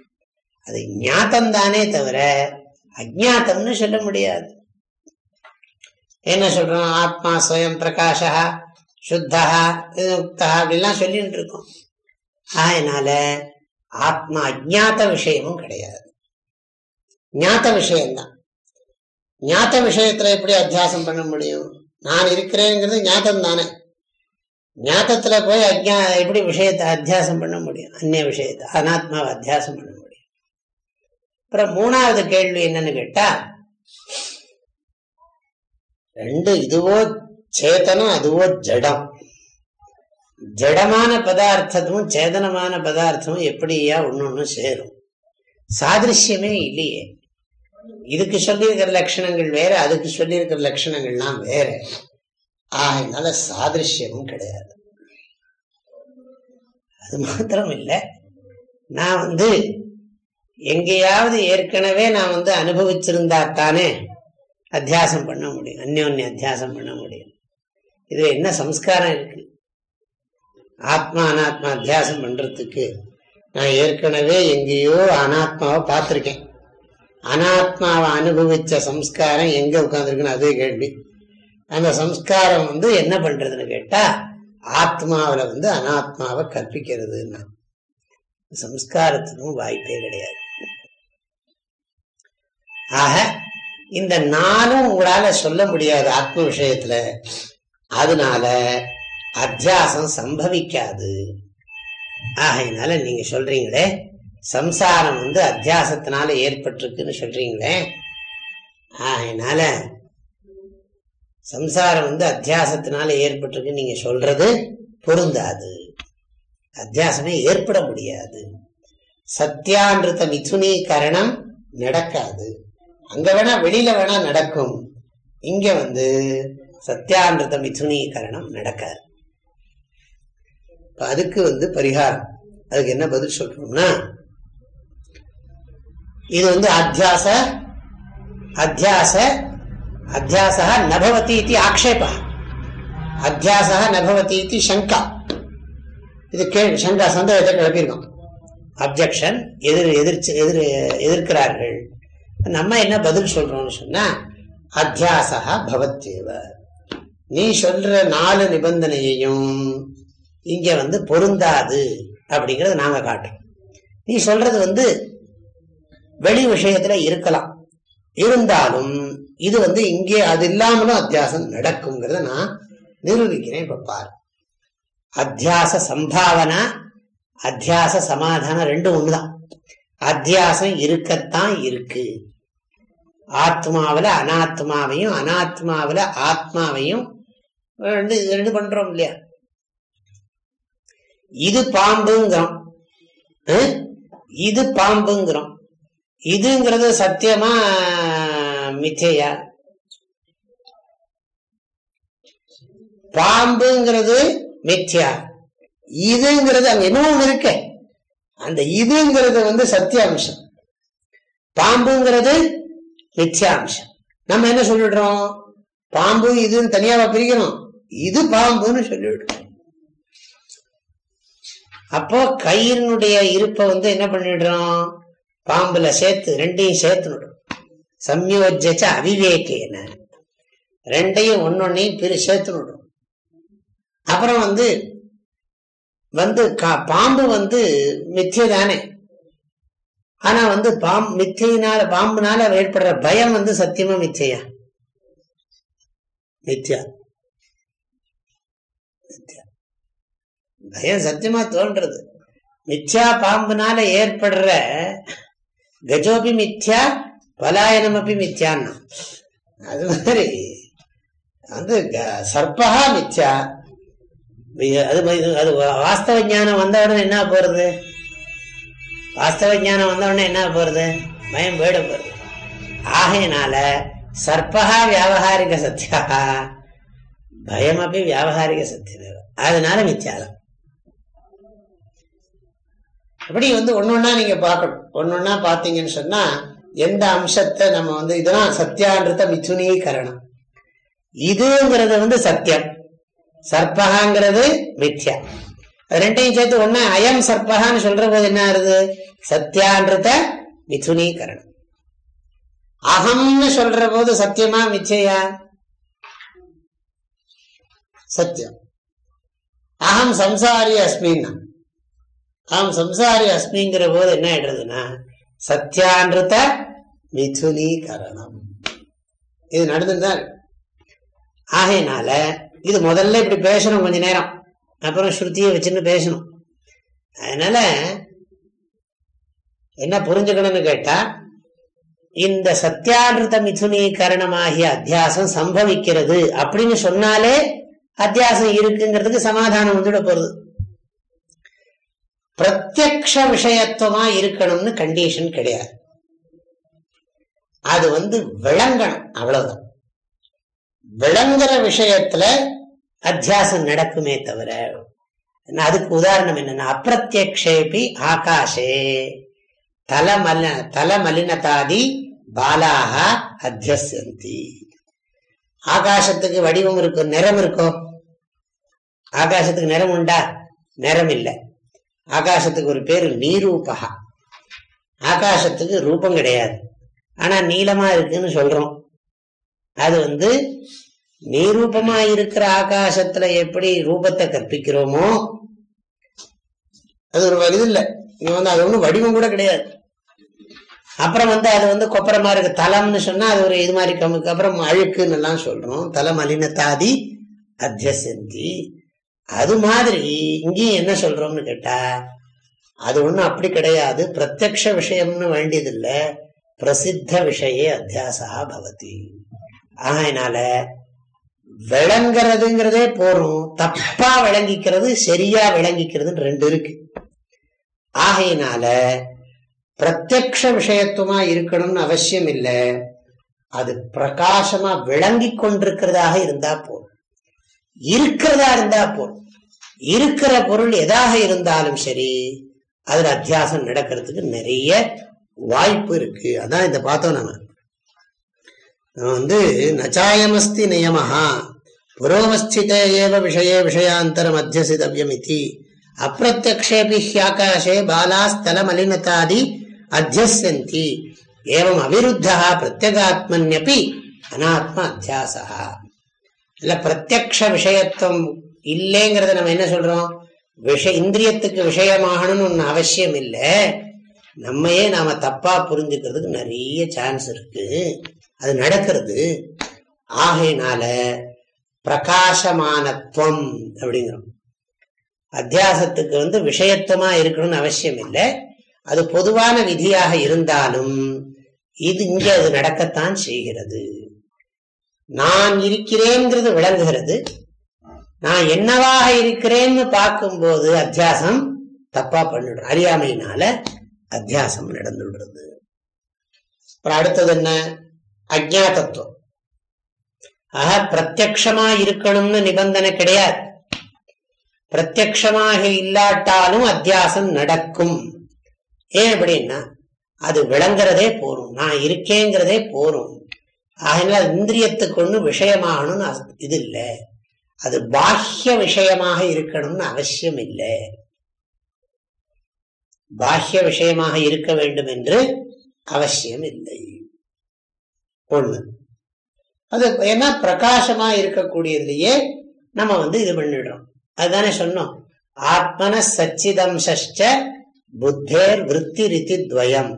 அது ஞாத்தம் தானே தவிர அஜாத்தம்னு சொல்ல முடியாது. என்ன சொல்றோம்? ஆத்மா சுயம் பிரகாஷா சுத்தா உக்தா அப்படிலாம் சொல்லிட்டு இருக்கோம். அதனால ஆத்மா அஜாத்த விஷயமும் கிடையாது. ஞாத்த விஷயம்தான். ஞாத்த விஷயத்துல எப்படி அத்தியாசம் பண்ண முடியும்? நான் இருக்கிறேங்கிறது ஞாத்தம் தானே ஞாத்தத்துல போய் அஜ்ஞா எப்படி விஷயத்தை அத்தியாசம் பண்ண முடியும்? அந்நிய விஷயத்தை அனாத்மாவை அத்தியாசம் பண்ண முடியும். அப்புறம் மூணாவது கேள்வி என்னன்னு கேட்டா ரெண்டு இதுவோ சேத்தனம் அதுவோ ஜடம். ஜடமான பதார்த்தமும் சேதனமான பதார்த்தமும் எப்படியா ஒன்னொன்னு சேரும்? சாதிருஷ்யமே இல்லையே. இதுக்கு சொல்லியிருக்கிற லட்சணங்கள் வேற அதுக்கு சொல்லியிருக்கிற லட்சணங்கள்லாம் வேற. ஆகினால சாதிருஷ்யமும் கிடையாது. அது மாத்திரம் இல்லை நான் வந்து எங்கேயாவது ஏற்கனவே நான் வந்து அனுபவிச்சிருந்தா தானே அத்தியாசம் பண்ண முடியும். அந்யோன்ய அத்தியாசம் பண்ண முடியும். இது என்ன சம்ஸ்காரம் இருக்கு? ஆத்மா அனாத்மா அத்தியாசம் பண்றதுக்கு நான் ஏற்கனவே எங்கேயோ அனாத்மாவை பார்த்துருக்கேன். அனாத்மாவை அனுபவிச்ச சம்ஸ்காரம் எங்க உட்காந்துருக்குன்னு அதே கேள்வி. அந்த சம்ஸ்காரம் வந்து என்ன பண்றதுன்னு கேட்டா ஆத்மாவில வந்து அனாத்மாவை கற்பிக்கிறதுன்னா. சம்ஸ்காரத்துக்கும் வாய்ப்பே கிடையாது. ஆக இந்த நானும் உங்களால சொல்ல முடியாது ஆத்ம விஷயத்துல அதனால அத்தியாசம் சம்பவிக்காது. ஆகையினால நீங்க சொல்றீங்களே சம்சாரம் வந்து அத்தியாசத்தினால ஏற்பட்டிருக்குன்னு சொல்றீங்களே? அதனால சம்சாரம் வந்து அத்தியாசத்தினால ஏற்பட்டிருக்கு நீங்க சொல்றது பொருந்தாது. அத்தியாசமே ஏற்பட முடியாது. சத்தியான்றித மிதுனீகரணம் நடக்காது. அங்க வேணா வெளியில வேணா நடக்கும். இங்க வந்து சத்தியான்றித மிதுனீகரணம் நடக்காது. அதுக்கு வந்து பரிகாரம். அதுக்கு என்ன பதில் சொல்றோம்னா இது வந்து அத்தியாச அத்தியாச அத்தியாசா நபவதி இது ஆக்ஷேப. அத்தியாசா நபவதி இது சங்கா. இது கேள்வி சங்கா சந்தேகத்தை கிளப்பியிருக்கோம். அப்ஜெக்ஷன் எதிர் எதிர்த்து எதிர் எதிர்க்கிறார்கள். நம்ம என்ன பதில் சொல்றோம்னு சொன்னா அத்தியாசா பவத்தேவ நீ சொல்ற நாலு நிபந்தனையையும் இங்க வந்து பொருந்தாது அப்படிங்கறத நாங்க காட்டுறோம். நீ சொல்றது வந்து வெளி விஷயத்துல இருக்கலாம். இருந்தாலும் இது வந்து இங்கே அது இல்லாமலும் அத்தியாசம் நடக்குங்கிறத நான் நிரூபிக்கிறேன் இப்ப பாரு. அத்தியாச சம்பாவனா அத்தியாச சமாதானம் ரெண்டும் ஒண்ணுதான். அத்தியாசம் இருக்கத்தான் இருக்கு. ஆத்மாவில அனாத்மாவையும் அனாத்மாவில ஆத்மாவையும் ரெண்டு ரெண்டு பண்றோம் இல்லையா? இது பாம்புங்கிறோம். இது பாம்புங்கிறோம். இதுங்கிறது சத்தியமா மித்தையா? பாம்புங்கிறது மித்யா இதுங்கிறது அங்க என்ன இருக்க. அந்த இதுங்கிறது வந்து சத்தியாம்சம். பாம்புங்கிறது மித்யாம்சம் நம்ம என்ன சொல்லிடுறோம்? பாம்பு இதுன்னு தனியாவா பிரிக்கணும். இது பாம்புன்னு சொல்லிவிடுறோம் அப்போ கயிறினுடைய இருப்பை வந்து என்ன பண்ணிடுறோம்? பாம்புல சேர்த்து ரெண்டையும் சேர்த்து சம்யோஜச்ச அவிவேகேன. ரெண்டையும் ஒன்னொன்னையும் பிரி சேர்த்து விடும் அப்புறம் வந்து வந்து பாம்பு வந்து மித்திய தானே ஆனா வந்து பாம்பு மித்தியினால பாம்புனால ஏற்படுற பயம் வந்து சத்தியமா மிச்சையா மித்யா பயம் சத்தியமா தோன்றது மித்யா பாம்புனால ஏற்படுற கஜோபி மித்யா பலாயனம் அப்படி மித்யான்னா. அது மாதிரி வந்து சர்பகா மித்யா. அது அது வாஸ்தவ ஞானம் வந்த உடனே என்ன போறது? வாஸ்தவ ஞானம் வந்த உடனே என்ன போறது? பயம் போயிட போறது. ஆகையினால சர்பகா வியாபகாரிக சத்தியா பயம் அப்படி வியாபகாரிக சத்தியம் அதனால மித்யாதான். அப்படி வந்து ஒன்னொன்னா நீங்க பார்க்கணும். ஒன்னொன்னா பாத்தீங்கன்னு சொன்னா எந்த அம்சத்தை நம்ம வந்து இதெல்லாம் சத்தியான்றத மிதுனீகரணம் இதுங்கிறது வந்து சத்தியம். சர்பகாங்கிறது மித்யா. ரெண்டையும் சேர்த்து ஒண்ணு அயம் சர்பகான்னு சொல்ற போது என்ன ஆகுது? சத்தியான்றத மிதுனீகரணம் அகம்னு சொல்ற போது சத்தியமா மிச்சையா? சத்தியம். அகம் சம்சாரி அஸ்மின்னா. ஆம் சம்சாரி அஸ்மிங்கிற போது என்ன ஆயிடுறதுன்னா சத்தியான்றத மிதுனீகரணம். இது நடந்துதான் ஆகையினால இது முதல்ல இப்படி பேசணும் கொஞ்ச நேரம். அப்புறம் ஸ்ருதியை வச்சுன்னு பேசணும். அதனால என்ன புரிஞ்சுக்கணும்னு கேட்டா இந்த சத்தியானிருத்த மிதுனீகரணமாகிய அத்தியாசம் சம்பவிக்கிறது அப்படின்னு சொன்னாலே அத்தியாசம் இருக்குங்கிறதுக்கு சமாதானம் வந்துட போறது பிரத்யக்ஷ விஷயத்துவமா இருக்கணும்னு கண்டிஷன் கிடையாது. அது வந்து விளங்கணும் அவ்வளவுதான். விளங்குற விஷயத்துல அத்தியாசம் நடக்குமே தவிர அதுக்கு உதாரணம் என்னன்னா அப்பிரத்யக்ஷேபி ஆகாஷே தலமல தலமலினதாதி பாலாக அத்தியசந்தி ஆகாசத்துக்கு வடிவம் இருக்கும் நிறம் இருக்கும் ஆகாசத்துக்கு நிறம் உண்டா? நிறம் இல்லை. ஆகாசத்துக்கு ஒரு பேரு நீரூபகா. ஆகாசத்துக்கு ரூபம் கிடையாது. ஆனா நீளமா இருக்குன்னு சொல்றோம். அது வந்து நீரூபமா இருக்கிற ஆகாசத்துல எப்படி ரூபத்தை கற்பிக்கிறோமோ அது ஒரு இது இல்லை. இங்க வந்து அது ஒன்றும் வடிவம் கூட கிடையாது. அப்புறம் வந்து அது வந்து கொப்பரமா இருக்கு. தலம்னு சொன்னா அது ஒரு இது மாதிரி கமுக்கு அப்புறம் அழுக்குன்னு எல்லாம் சொல்றோம். தலம் அலினத்தாதி அத்தியசந்தி. அது மாதிரி இங்கேயும் என்ன சொல்றோம்னு கேட்டா அது ஒண்ணும் அப்படி கிடையாது. பிரத்யக்ஷ விஷயம்னு வேண்டியதில்லை. பிரசித்த விஷயே அத்தியாசா பவதி. ஆகையினால விளங்குறதுங்கிறதே போறோம். தப்பா விளங்கிக்கிறது சரியா விளங்கிக்கிறதுன்னு ரெண்டு இருக்கு. ஆகையினால பிரத்யக்ஷ விஷயத்துவமா இருக்கணும்னு அவசியம் இல்லை. அது பிரகாசமா விளங்கி கொண்டிருக்கிறதாக இருந்தா போதும். இருக்கிறதா இருந்தா போதும். இருக்கிற பொருள் எதாக இருந்தாலும் சரி அதுல அத்தியாசம் நடக்கிறதுக்கு நிறைய வாய்ப்பு இருக்கு. அதான் இதை பார்த்தோம் நம்ம வந்து நச்சாயமஸ்தி நியமஹா புரோமஸ்தித ஏவ விஷய விஷயாந்தரம் அத்தியசிதவியம் இது அப்பிரத்யக்ஷேபி ஹியாகாஷே பாலாஸ்தலமலினதாதி அத்தியசந்தி ஏவம் அவிருத்தா பிரத்யகாத்மன்யப்பி அனாத்ம அத்தியாசா இல்ல பிரத்யக்ஷ விஷயத்துவம் இல்லைங்கிறத நம்ம என்ன சொல்றோம்? விஷய இந்திரியத்துக்கு விஷயமாகணும்னு ஒன்று அவசியம் இல்லை. நம்மையே நாம தப்பா புரிஞ்சுக்கிறதுக்கு நிறைய சான்ஸ் இருக்கு. அது நடக்கிறது. ஆகையினால பிரகாசமானத்துவம் அப்படிங்கிறோம். அத்தியாசத்துக்கு வந்து விஷயத்துவமா இருக்கணும்னு அவசியம் இல்லை. அது பொதுவான விதியாக இருந்தாலும் இது இங்க அது நடக்கத்தான் செய்கிறது. நான் இருக்கிறேங்கிறது விளங்குகிறது. நான் என்னவாக இருக்கிறேன்னு பார்க்கும்போது அத்தியாசம் தப்பா பண்ணிடுறோம் அறியாமையினால அத்தியாசம் நடந்துடுறது அப்புறம் அடுத்தது என்ன? அஜாதத்துவம் ஆக பிரத்யக்ஷமா இருக்கணும்னு நிபந்தனை கிடையாது. பிரத்யக்ஷமாக இல்லாட்டாலும் அத்தியாசம் நடக்கும். ஏன் அப்படின்னா அது விளங்குறதே போரும். நான் இருக்கேங்கிறதே போரும். அதனால இந்திரியத்துக்கு ஒண்ணு விஷயமாகணும்னு இது இல்லை. அது பாஹ்ய விஷயமாக இருக்கணும்னு அவசியம் இல்லை பாஹ்ய விஷயமாக இருக்க வேண்டும் என்று அவசியம் இல்லை ஒண்ணு. அது ஏன்னா பிரகாசமா இருக்கக்கூடியதுலயே நம்ம வந்து இது பண்ணிடுறோம். அதுதானே சொன்னோம். ஆத்மன சச்சிதம்ச புத்தேர் விற்பி ரித்தி துவயம்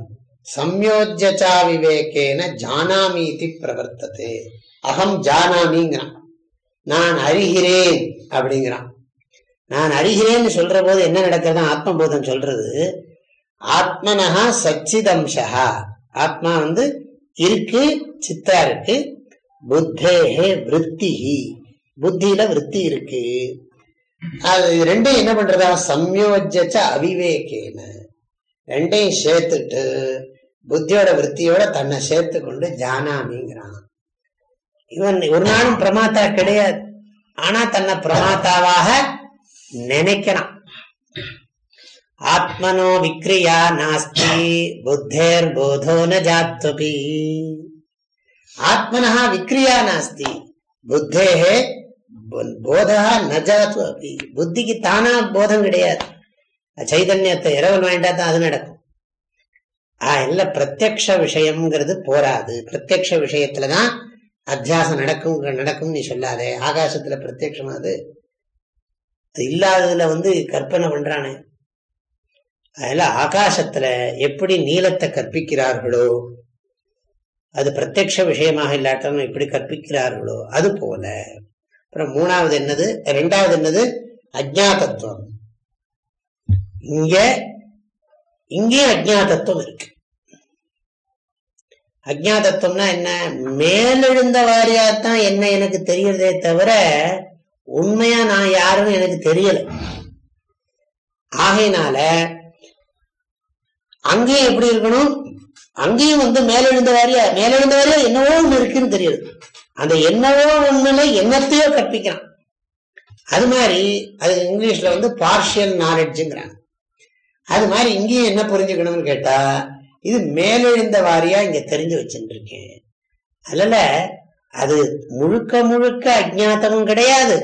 சம்யோஜா விவேகேன ஜானாமீதி பிரவர்த்தது. அகம் ஜானாமிங்கிறான். நான் அறிகிறேன் அப்படிங்கிறான். நான் அறிகிறேன்னு சொல்ற போது என்ன நடக்கிறதா ஆத்மபோதம் சொல்றது ஆத்மனஹா சச்சிதம்சா ஆத்மா வந்து இருக்கு சித்தா இருக்கு புத்தேகே விற்த்திஹி புத்தியில விற்பி இருக்கு. அது ரெண்டையும் என்ன பண்றதா? சம்யோஜச்ச அவிவேகேன. ரெண்டையும் சேர்த்துட்டு புத்தியோட விற்த்தியோட தன்னை சேர்த்து கொண்டு ஜானாமிங்கிறான். இவன் ஒரு நாளும் பிரமாத்தா கிடையாது. ஆனா தன்னை பிரமாத்தாவாக நினைக்கிறான். ஆத்மனோ விக்ரியா நாஸ்தி புத்தேர் போதோ ந ஜாத்வபி. ஆத்மனா விக்ரியா நாஸ்தி புத்தே போதா நஜாத்து அப்படி புத்திக்கு தானா போதம் கிடையாது. சைதன்யத்தை இரவல் வேண்டா தான் அது நடக்கும். ஆஹ் இல்ல பிரத்யக்ஷ விஷயம்ங்கிறது போராது. பிரத்யக்ஷ விஷயத்துலதான் அத்தியாசம் நடக்கும் நடக்கும் நீ சொல்லாதே. ஆகாசத்துல பிரத்யக்ஷமா அது இல்லாததுல வந்து கற்பனை பண்றானே. அதெல்லாம் ஆகாசத்துல எப்படி நீளத்தை கற்பிக்கிறார்களோ அது பிரத்யக்ஷ விஷயமாக இல்லாட்டாலும் எப்படி கற்பிக்கிறார்களோ அது போல. அப்புறம் மூணாவது என்னது? ரெண்டாவது என்னது? அஜாதத்துவம் இங்க இங்கே அஜாதத்துவம் இருக்கு. அஜாதத்துவம்னா என்ன? மேலெழுந்த வாரியாத்தான் என்ன எனக்கு தெரியறதே தவிர உண்மையா நான் யாருன்னு எனக்கு தெரியல. ஆகையினால அங்கேயும் எப்படி இருக்கணும்? அங்கேயும் வந்து மேலெழுந்த வாரியா மேலெழுந்த வாரியா என்னவோ ஒண்ணு இருக்குன்னு தெரியுது. அந்த என்னவோ ஒண்ணுல என்னத்தையோ கற்பிக்கிறான். அது மாதிரி அது இங்கிலீஷ்ல வந்து பார்ஷியல் நாலெட்ஜுங்கிறாங்க அது மாதிரி இங்கேயும் என்ன புரிஞ்சுக்கணும்னு கேட்டா இது மேலெழுந்த வாரியா இங்க தெரிஞ்சு வச்சுட்டு இருக்கேன் அதனால அது முழுக்க முழுக்க அஜாத்தமும் கிடையாது.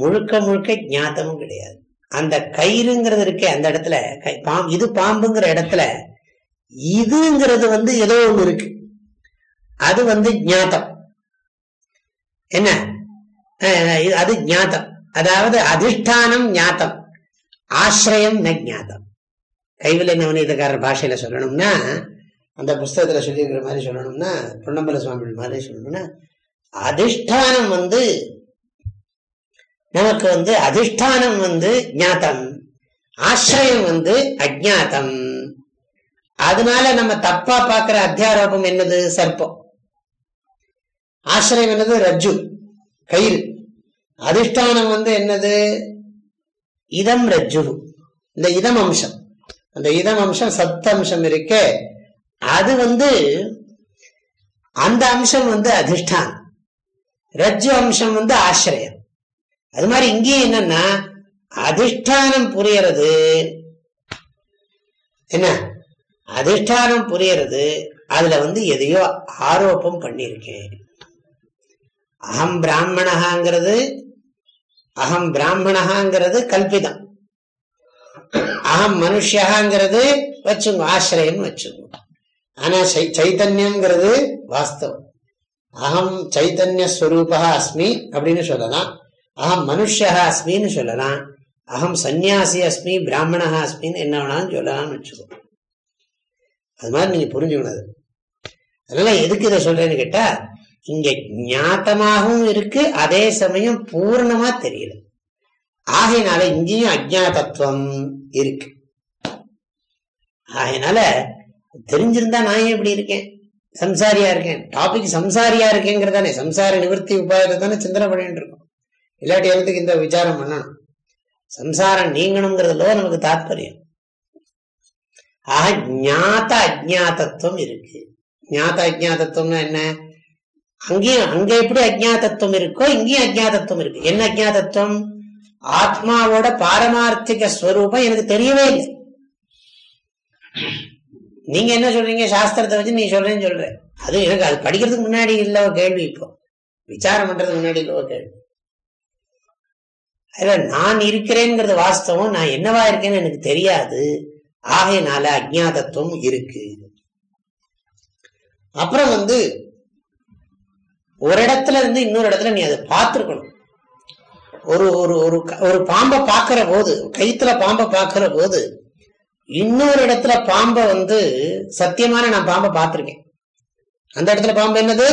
முழுக்க முழுக்க ஜாத்தமும் கிடையாது. அந்த கயிறுங்கிறது இருக்கே அந்த இடத்துல பாம்பு இது பாம்புங்கிற இடத்துல இதுங்கிறது வந்து ஏதோ ஒண்ணு இருக்கு. அது வந்து ஜாத்தம் என்ன? அது ஜாத்தம் அதாவது அதிஷ்டானம் ஞாத்தம். ஆசிரியம் ந ஞாத்தம். கைவில நவநீதக்காரர் பாஷையில சொல்லணும்னா அந்த புஸ்தகத்துல சொல்லியிருக்கிற மாதிரி சொல்லணும்னா பொன்னம்பல சுவாமி மாதிரி சொல்லணும்னா அதிஷ்டானம் வந்து நமக்கு வந்து அதிஷ்டானம் வந்து ஞாத்தம் ஆசிரியம் வந்து அஜாத்தம். அதனால நம்ம தப்பா பார்க்கிற அத்தியாரோபம் என்னது? சர்ப்பம். ஆசிரியம் என்னது? ரஜ்ஜு கயிறு. அதிஷ்டானம் வந்து என்னது? இதம் ரஜ்ஜு. இந்த இதம் அம்சம். அந்த இதம் அம்சம் சத்த அம்சம் இருக்கே. அது வந்து அந்த அம்சம் வந்து அதிஷ்டான். ரஜ்ஜு அம்சம் வந்து ஆசிரியம் அது மாதிரி இங்கேயும் என்னன்னா அதிஷ்டானம் புரியறது. என்ன? அதிஷ்டானம் புரியறது. அதுல வந்து எதையோ ஆரோப்பம் பண்ணிருக்கேன் அகம் பிராமணகாங்கிறது அகம் பிராமணகாங்கிறது கல்பிதம். அகம் மனுஷங்கிறது வச்சுங்க ஆசிரியம் வச்சுங்க. ஆனா சைத்தன்யம்ங்கிறது வாஸ்தவம். அகம் சைத்தன்ய ஸ்வரூபா அஸ்மி அப்படின்னு சொல்லலாம். அகம் மனுஷா அஸ்மின்னு சொல்லலாம். அகம் சன்னியாசி அஸ்மி பிராமணா அஸ்மின்னு என்ன வேணாலும் சொல்லலாம்னு வச்சுக்கோ. அது மாதிரி நீங்க புரிஞ்சுக்கணும். அதனால எதுக்கு இதை சொல்றேன்னு கேட்டா இங்க ஞாத்தமாகவும் இருக்கு அதே சமயம் பூர்ணமா தெரியல. ஆகையினால இங்கேயும் அஜாதத்துவம் இருக்கு. ஆகையினால தெரிஞ்சிருந்தா நான் எப்படி இருக்கேன்? சம்சாரியா இருக்கேன். டாபிக் சம்சாரியா இருக்கேங்கிறதானே. சம்சார நிவர்த்தி உபாயத்தை தானே சிந்தனை பண்ணிட்டு இருக்கோம். இல்லாட்டி எழுத்துக்கு இந்த விசாரம் பண்ணணும்? சம்சாரம் நீங்கணுங்கிறதுல நமக்கு தாத்பரியம். ஆக ஞாத அஜாதத்துவம் இருக்கு. ஞாத அஜாதத்துவம்னா என்ன? அங்கேயும் அங்க எப்படி அஜாதத்துவம் இருக்கோ இங்கேயும் அஜாதத்துவம் இருக்கு. என்ன அஜாதத்துவம் ஆத்மாவோட பாரமார்த்திக ஸ்வரூபம் எனக்கு தெரியவே இல்லை. நீங்க என்ன சொல்றீங்க? சாஸ்திரத்தை வச்சு நீ சொல்றேன்னு சொல்ற அது எனக்கு அது படிக்கிறதுக்கு முன்னாடி இல்ல கேள்வி இப்போ. விசாரம் பண்றதுக்கு முன்னாடி இல்ல கேள்வி. அதுல நான் இருக்கிறேங்கிறது வாஸ்தவம் நான் என்னவா இருக்கேன்னு எனக்கு தெரியாது. ஆகையினால அஜாதத்துவம் இருக்கு. அப்புறம் வந்து ஒரு இடத்துல இருந்து இன்னொரு இடத்துல நீ அதை பார்த்துருக்கணும். ஒரு ஒரு ஒரு ஒரு பாம்பை பார்க்கிற போது கயிற்றுல பாம்பை பார்க்கிற போது இன்னொரு இடத்துல பாம்பை வந்து சத்தியமான நான் பாம்பை பார்த்திருக்கேன். அந்த இடத்துல பாம்பு என்னது?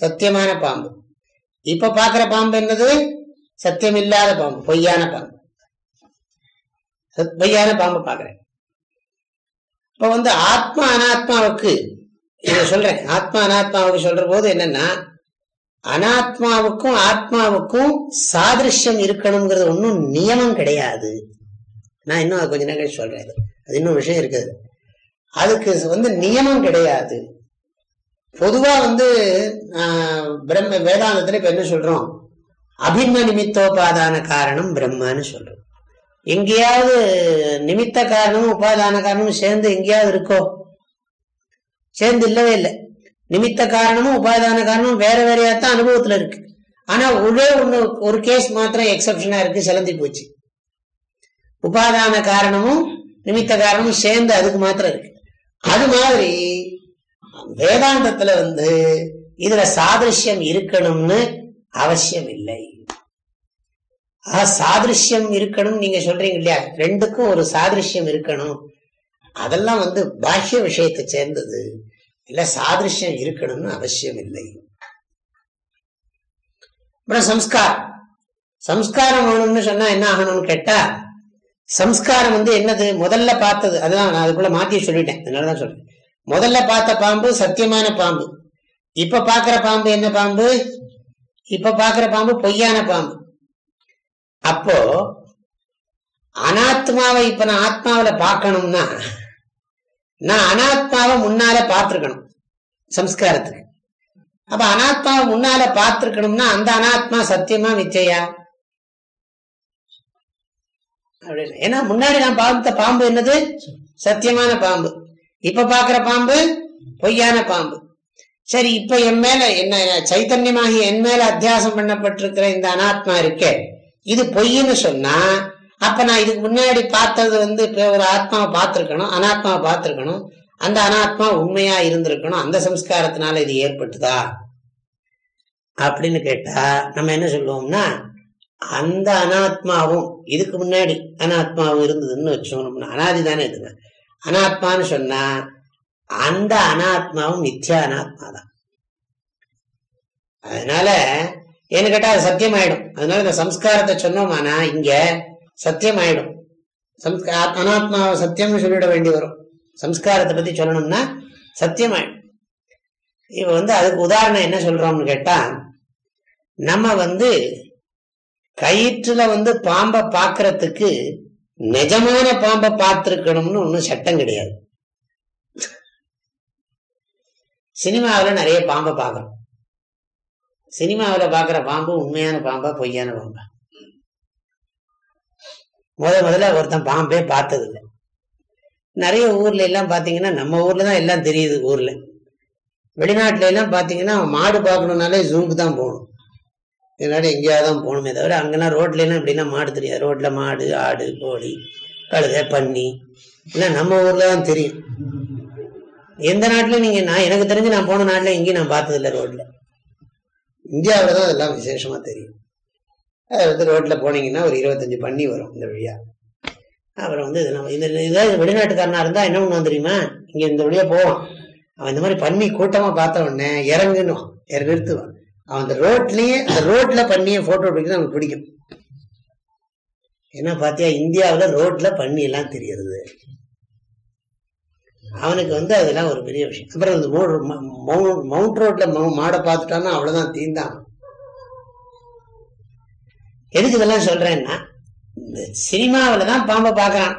சத்தியமான பாம்பு. இப்ப பாக்குற பாம்பு என்னது? சத்தியம் இல்லாத பாம்பு பொய்யான பாம்பு. பொய்யான பாம்பு பாக்குறேன் இப்ப வந்து ஆத்மா அனாத்மாவுக்கு இதை சொல்றேன். ஆத்மா அனாத்மாவுக்கு சொல்ற போது என்னன்னா அனாத்மாவுக்கும் ஆத்மாவுக்கும் சாதிருஷ்யம் இருக்கணுங்கிறது ஒன்றும் நியமம் கிடையாது. நான் இன்னும் கொஞ்ச நேரம் சொல்றேன் அது. இன்னும் விஷயம் இருக்குது. அதுக்கு வந்து நியமம் கிடையாது. பொதுவா வந்து பிரம்ம வேதாந்தத்துல இப்ப என்ன சொல்றோம்? அபின்ன நிமித்தோபாதான காரணம் பிரம்மன்னு சொல்றோம். எங்கேயாவது நிமித்த காரணமும் உபாதான காரணமும் சேர்ந்து எங்கேயாவது இருக்கோ? சேர்ந்து இல்லவே இல்லை. நிமித்த காரணமும் உபாதான காரணமும் வேற வேறையா தான் அனுபவத்துல இருக்கு. ஆனா ஒரே ஒண்ணு ஒரு கேஸ் மாத்திரம் எக்ஸப்ஷனா இருக்கு சிலந்தி போச்சு. உபாதான காரணமும் நிமித்த காரணமும் சேர்ந்து அதுக்கு மாத்திரம் இருக்கு. அது மாதிரி வேதாந்தத்துல வந்து இதுல சாதிருஷ்யம் இருக்கணும்னு அவசியம் இல்லை. சாதிருஷ்யம் இருக்கணும் நீங்க சொல்றீங்க இல்லையா? ரெண்டுக்கும் ஒரு சாதிருஷ்யம் இருக்கணும். அதெல்லாம் வந்து பாஹ்ய விஷயத்தை சேர்ந்தது. இல்ல சாதிருஷ்யம் இருக்கணும்னு அவசியம் இல்லை. அப்புறம் சம்ஸ்காரம். சம்ஸ்காரம் வேணும்னு சொன்னா என்ன ஆகணும்னு கேட்டா சம்ஸ்காரம் வந்து என்னது? முதல்ல பார்த்தது. அதுதான் நான் அதுக்குள்ள மாத்தி சொல்லிட்டேன். அதனாலதான் சொல்றேன். முதல்ல பார்த்த பாம்பு சத்தியமான பாம்பு. இப்ப பாக்குற பாம்பு என்ன பாம்பு? இப்ப பாக்குற பாம்பு பொய்யான பாம்பு. அப்போ அனாத்மாவை இப்ப நான் ஆத்மாவில பார்க்கணும்னா நான் அனாத்மாவை முன்னால பார்த்திருக்கணும் சம்ஸ்காரத்துக்கு. அப்ப அனாத்மாவை முன்னால பார்த்திருக்கணும்னா அந்த அனாத்மா சத்தியமா மிச்சையா? அப்படின்னு ஏன்னா முன்னாடி நான் பார்த்த பாம்பு என்னது? சத்தியமான பாம்பு. இப்ப பாக்குற பாம்பு பொய்யான பாம்பு. சரி இப்ப என் மேல என்ன சைத்தன்யமாகி என் மேல அத்தியாசம் பண்ணப்பட்டிருக்கிற இந்த அனாத்மா இருக்கே. இது பொய்ன்னு சொன்னா அப்ப நான் இதுக்கு முன்னாடி பார்த்தது வந்து ஒரு ஆத்மாவை பார்த்திருக்கணும் அனாத்மாவை பார்த்திருக்கணும். அந்த அனாத்மா உண்மையா இருந்திருக்கணும். அந்த சம்ஸ்காரத்தினால இது ஏற்பட்டுதா? அப்படின்னு கேட்டா நம்ம என்ன சொல்லுவோம்னா அந்த அனாத்மாவும் இதுக்கு முன்னாடி அனாத்மாவும் இருந்ததுன்னு வச்சோம்னா அனாதி தானே இதுங்க. அனாத்மான்னு சொன்னா அந்த அனாத்மாவும் மித்யா அனாத்மா தான் அதனால என்ன கேட்டா அது சத்தியம் ஆயிடும் அதனால இந்த சம்ஸ்காரத்தை சொன்னோமானா இங்க சத்தியம் ஆயிடும் அனாத்மாவை சத்தியம்னு சொல்லிட வேண்டி வரும். சம்ஸ்காரத்தை பத்தி சொல்லணும்னா சத்தியம் ஆயிடும் இப்ப வந்து அதுக்கு உதாரணம் என்ன சொல்றோம்னு கேட்டா நம்ம வந்து கயிற்றுல வந்து பாம்பை பாக்குறதுக்கு நிஜமான பாம்பை பார்த்திருக்கணும்னு ஒன்றும் சட்டம் கிடையாது. சினிமாவில் நிறைய பாம்பை பார்க்கறோம். சினிமாவில் பார்க்குற பாம்பு உண்மையான பாம்பா பொய்யான பாம்பா? முத முதல்ல ஒருத்தன் பாம்பே பார்த்ததில்லை. நிறைய ஊர்ல எல்லாம் பார்த்தீங்கன்னா நம்ம ஊர்ல தான் எல்லாம் தெரியுது ஊர்ல. வெளிநாட்டுல எல்லாம் பார்த்தீங்கன்னா மாடு பார்க்கணுன்னாலே ஜூக்கு தான் போகணும். இதனால எங்கேயாவது தான் போகணுமே தவிர அங்கெல்லாம் ரோட்ல எல்லாம் மாடு தெரியாது. ரோட்ல மாடு ஆடு கோழி கழுதை பன்னி எல்லாம் நம்ம ஊர்ல தான் தெரியும். எந்த நாட்டிலும் நீங்க நான் எனக்கு தெரிஞ்சு நான் போன நாட்டில் எங்கேயும் நான் பார்த்ததில்லை ரோட்ல. இந்தியாவில் தான் அதெல்லாம் விசேஷமா தெரியும். அது வந்து ரோட்ல போனீங்கன்னா ஒரு இருபத்தஞ்சு பண்ணி வரும் இந்த வழியா. அப்புறம் வந்து நம்ம இந்த இதாவது வெளிநாட்டுக்காரனா இருந்தா என்ன பண்ணுவோம் தெரியுமா? இங்க இந்த வழியா போவான். அவன் இந்த மாதிரி பண்ணி கூட்டமா பார்த்த உடனே இறங்குன்னு நிறுத்துவான். அவன் அந்த ரோட்லயே அந்த ரோட்ல பண்ணிய போட்டோ பிடிக்கிறது அவனுக்கு பிடிக்கும். என்ன பாத்தியா இந்தியாவில ரோட்ல பண்ணி எல்லாம் தெரியறது அவனுக்கு வந்து அதெல்லாம் ஒரு பெரிய விஷயம். அப்புறம் அந்த மவுண்ட் ரோட்ல மாடை பார்த்துட்டான்னா அவ்வளவுதான் தீந்தான். எதுக்கு இதெல்லாம் சொல்றேன்னா இந்த சினிமாவில தான் பாம்பை பார்க்குறான்.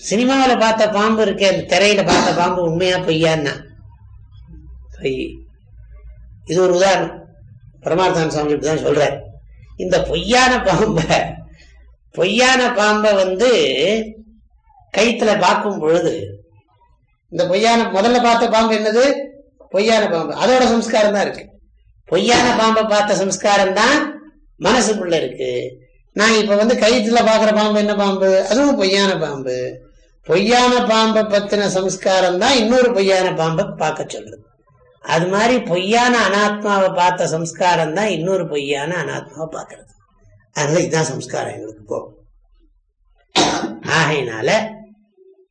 சினிமாவில் பார்த்த பாம்பு இருக்கே அந்த திரையில பார்த்த பாம்பு உண்மையா பொய்யான்னா? பொய். இது ஒரு உதாரணம். பரமார்த்தான் சுவாமி தான் சொல்ற இந்த பொய்யான பாம்பை பொய்யான பாம்பை வந்து கைத்துல பார்க்கும் பொழுது இந்த பொய்யான முதல்ல பார்த்த பாம்பு என்னது? பொய்யான பாம்பு. அதோட சம்ஸ்காரம் தான் இருக்கு. பொய்யான பாம்பை பார்த்த சம்ஸ்காரம் தான் மனசுக்குள்ள இருக்கு. நான் இப்ப வந்து கயிற்றுல பாக்குற பாம்பு என்ன பாம்பு? அதுவும் பொய்யான பாம்பு. பொய்யான பாம்பை பத்தின சம்ஸ்காரம் தான் இன்னொரு பொய்யான பாம்பை பார்க்க சொல்றது அது மாதிரி பொய்யான அனாத்மாவை பார்த்த சம்ஸ்காரம் தான் இன்னொரு பொய்யான அனாத்மாவை பார்க்கறது. அதனால இதுதான் சம்ஸ்காரம் எங்களுக்கு. போ. ஆகையினால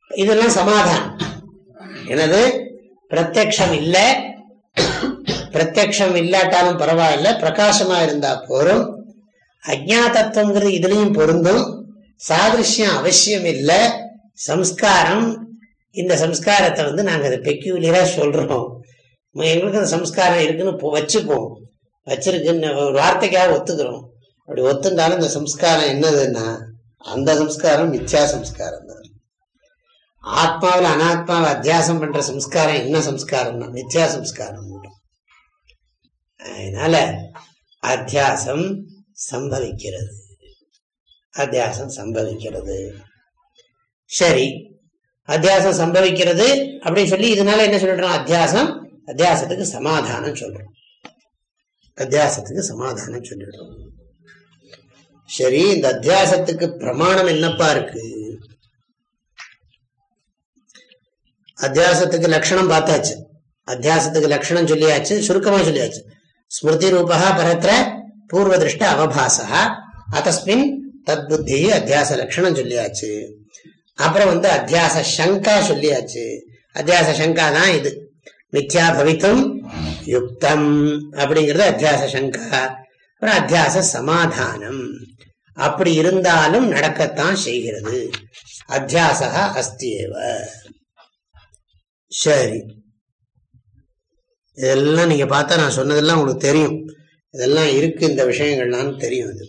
இதெல்லாம் சமாதானம். எனது பிரத்யக்ஷம் இல்லை. பிரத்யக்ஷம் இல்லாட்டாலும் பரவாயில்ல. பிரகாசமா இருந்தா போரும். அஜாதத்துவங்கிறது இதுலயும் பொருந்தும். சாதிருஷ்யம் அவசியம் இல்லை சம்ஸ்காரம் இந்த சம்ஸ்காரத்தை வந்து நாங்க அதை பெக்யூலியரா சொல்றோம். எங்களுக்கு அந்த சம்ஸ்காரம் இருக்குன்னு வச்சுப்போம். வச்சிருக்குன்னு ஒரு வார்த்தைக்காக ஒத்துக்கிறோம். அப்படி ஒத்துண்டாலும் இந்த சம்ஸ்காரம் என்னதுன்னா அந்த சம்ஸ்காரம் மித்யா சம்ஸ்காரம் தான். ஆத்மாவில் அனாத்மாவை அத்தியாசம் பண்ற சம்ஸ்காரம் என்ன சம்ஸ்காரம்னா மித்யா சம்ஸ்காரம் அதனால அத்தியாசம் சம்பவிக்கிறது. அத்தியாசம் சம்பவிக்கிறது. சரி அத்தியாசம் சம்பவிக்கிறது அப்படின்னு சொல்லி இதனால என்ன சொல்றோம் அத்தியாசம் அத்தியாசத்துக்கு சமாதானம் சொல்றோம். அத்தியாசத்துக்கு சமாதானம் சொல்லிடுறோம் சரி இந்த அத்தியாசத்துக்கு பிரமாணம் என்னப்பா இருக்கு? அத்தியாசத்துக்கு லட்சணம் பார்த்தாச்சு. அத்தியாசத்துக்கு லட்சணம் சொல்லியாச்சு சுருக்கமா சொல்லியாச்சு. ஸ்மிருதி ரூபா பரத்திர பூர்வதிருஷ்ட அவபாசா அத்தஸ்மின் தத் புத்தி அத்தியாச லட்சணம் சொல்லியாச்சு அப்புறம் வந்து அத்தியாச சங்கா சொல்லியாச்சு அத்தியாச சங்கா தான் இது। மித்யா பவித்தம் யுக்தம் அப்படிங்கிறது அத்தியாச சங்கா அப்புறம் அத்தியாச சமாதானம் அப்படி இருந்தாலும் நடக்கத்தான் செய்கிறது। அத்தியாசா அஸ்தியேவ சரி। இதெல்லாம் நீங்க பார்த்தா நான் சொன்னதெல்லாம் உங்களுக்கு தெரியும்। இதெல்லாம் இருக்கு இந்த விஷயங்கள்லாம் தெரியும் அது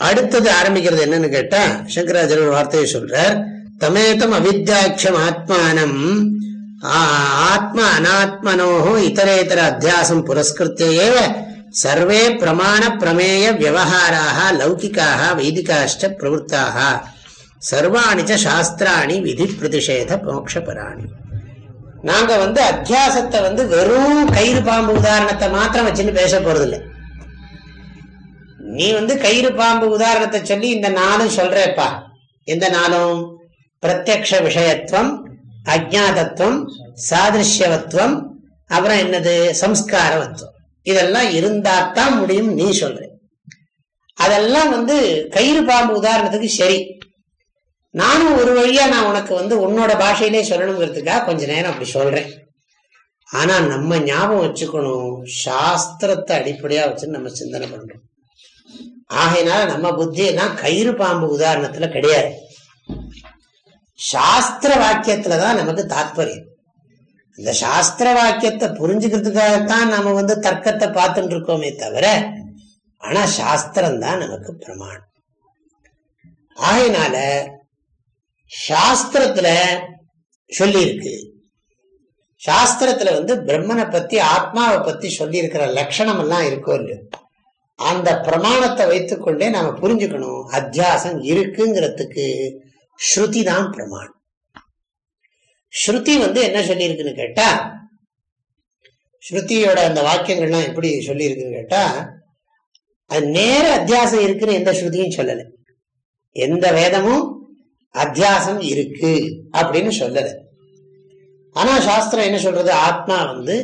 அடுத்தது ஆரம்பிக்கிறது என்னன்னு கேட்டா சங்கராச்சாரிய ஒரு வார்த்தையை சொல்றார் தமேதம் அவித்யாட்சம் ஆத்மானம் ஆத்ம அனாத்மனோ இதரேதர அத்தியாசம் புரஸ்கிருத்தேவ சர்வே பிரமாண பிரமேய விவகாராக லௌகிக்காக வைதிகாஷ்ட பிரவருத்தாக. சர்வாணி சாஸ்திராணி விதி பிரதிஷேத மோட்சபராணி நாங்க வந்து அத்தியாசத்தை வந்து வெறும் கயிறு பாம்பு உதாரணத்தை மாத்திரம் வச்சுன்னு பேச போறது இல்லை நீ வந்து கயிறு பாம்பு உதாரணத்தை சொல்லி இந்த நாளும் சொல்றப்பா. எந்த நாளும்? பிரத்யக்ஷ விஷயத்துவம் அஜாதத்துவம் சாதிருஷ்யவத்துவம் அப்புறம் என்னது? சம்ஸ்காரவத்துவம். இதெல்லாம் இருந்தாத்தான் முடியும் நீ சொல்ற. அதெல்லாம் வந்து கயிறு பாம்பு உதாரணத்துக்கு சரி. நானும் ஒரு வழியா நான் உனக்கு வந்து உன்னோட பாஷையிலே சொல்லணுங்கிறதுக்காக கொஞ்ச நேரம் அப்படி சொல்றேன். ஆனா நம்ம ஞாபகம் வச்சுக்கணும். சாஸ்திரத்தை அடிப்படையா வச்சு நம்ம சிந்தனை பண்றோம். ஆகையினால நம்ம புத்தி எல்லாம் கயிறு பாம்பு உதாரணத்துல கிடையாது. சாஸ்திர வாக்கியத்துலதான் நமக்கு தாத்பரியம். இந்த சாஸ்திர வாக்கியத்தை புரிஞ்சுக்கிறதுக்காகத்தான் நம்ம வந்து தர்க்கத்தை பார்த்துட்டு இருக்கோமே தவிர ஆனா சாஸ்திரம் தான் நமக்கு பிரமாணம். ஆகையினால சாஸ்திரத்துல சொல்லியிருக்கு. சாஸ்திரத்துல வந்து பிரம்மனை பத்தி ஆத்மாவை பத்தி சொல்லி இருக்கிற லட்சணம் எல்லாம் இருக்கோ இல்லையோ? அந்த பிரமாணத்தை வைத்துக்கொண்டே நாம புரிஞ்சுக்கணும். அத்தியாசம் இருக்குங்கிறதுக்கு ஸ்ருதி தான் பிரமாணம். ஸ்ருதி வந்து என்ன சொல்லியிருக்குன்னு கேட்டா ஸ்ருதியோட அந்த வாக்கியங்கள்லாம் எப்படி சொல்லியிருக்குன்னு கேட்டா அது நேர அத்தியாசம் இருக்குன்னு எந்த ஸ்ருதியும் சொல்லலை. எந்த வேதமும் அத்தியாசம் இருக்கு அப்படின்னு சொல்லல. ஆனா சாஸ்திரம் என்ன சொல்றது? ஆத்மா வந்து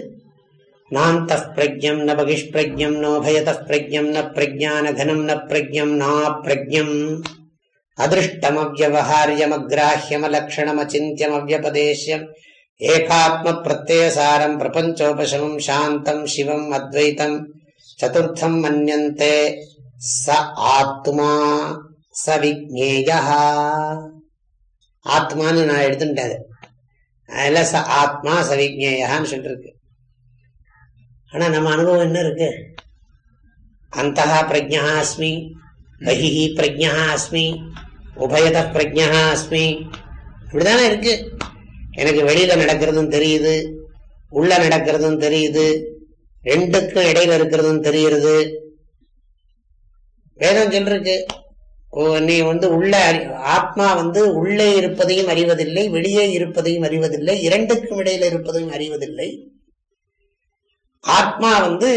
நாந்த பிரஜம் ந பகிஷ்பிரஜம் நோ பயத பிரஜம் ந பிரஜான தனம் ந பிரஜம் நா பிரஜம் அதிருஷ்டமவியவஹாரியமகிராஹியமலக்ஷணமச்சிந்தியமவியபதேசியம் ஏகாத்ம பிரத்யசாரம் பிரபஞ்சோபசமம் சாந்தம் சிவம் அத்வைத்தம் சதுர்த்தம் மன்யந்தே. ச ஆத்மா ச விக்னேய ஆத்மான்னு நான் எடுத்துட்டேன் அதில் ச ஆத்மா ச விக்னேயான்னு சொல்லிருக்கு. ஆனால் நம்ம அனுபவம் என்ன இருக்கு? அந்த பிரஜா அஸ்மி பகி பிரஜா அஸ்மி உபயத பிரஜா அஸ்மி. இப்படிதானே இருக்கு. எனக்கு வெளியில நடக்கிறதும் தெரியுது உள்ள நடக்கிறதும் தெரியுது ரெண்டுக்கும் இடையில இருக்கிறதும் தெரியுது வேதம் சொல்லிருக்கு. நீ வந்து உள்ள ஆத்மா வந்து உள்ளே இருப்பதையும் அறிவதில்லை வெளியே இருப்பதையும் அறிவதில்லை இரண்டுக்கும் இடையில இருப்பதையும் அறிவதில்லை. ஆத்மா வந்து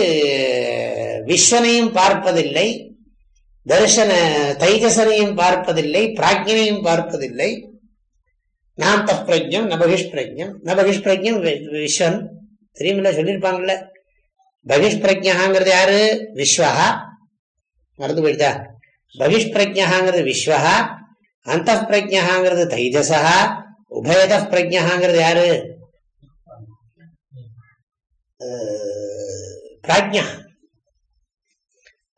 விஸ்வனையும் பார்ப்பதில்லை. தரிசன தைஜசனையும் பார்ப்பதில்லை பிராக்ஞனையும் பார்ப்பதில்லை. நான் தப்பிரஜம் நபகிஷ்பிரஜம் நபகிஷ்பிரஜம் விஸ்வன் தெரியுமில்ல சொல்லியிருப்பாங்கல்ல. பகிஷ்பிரஜாங்கிறது யாரு? விஸ்வஹா. மறந்து போயிடுதா பகிஷ்பிரஜாங்கிறது விஸ்வஹா. அந்த பிரஜாங்கிறது தைஜசா உபயத பிரஜாங்கிறது யாரு பிராஜ்யா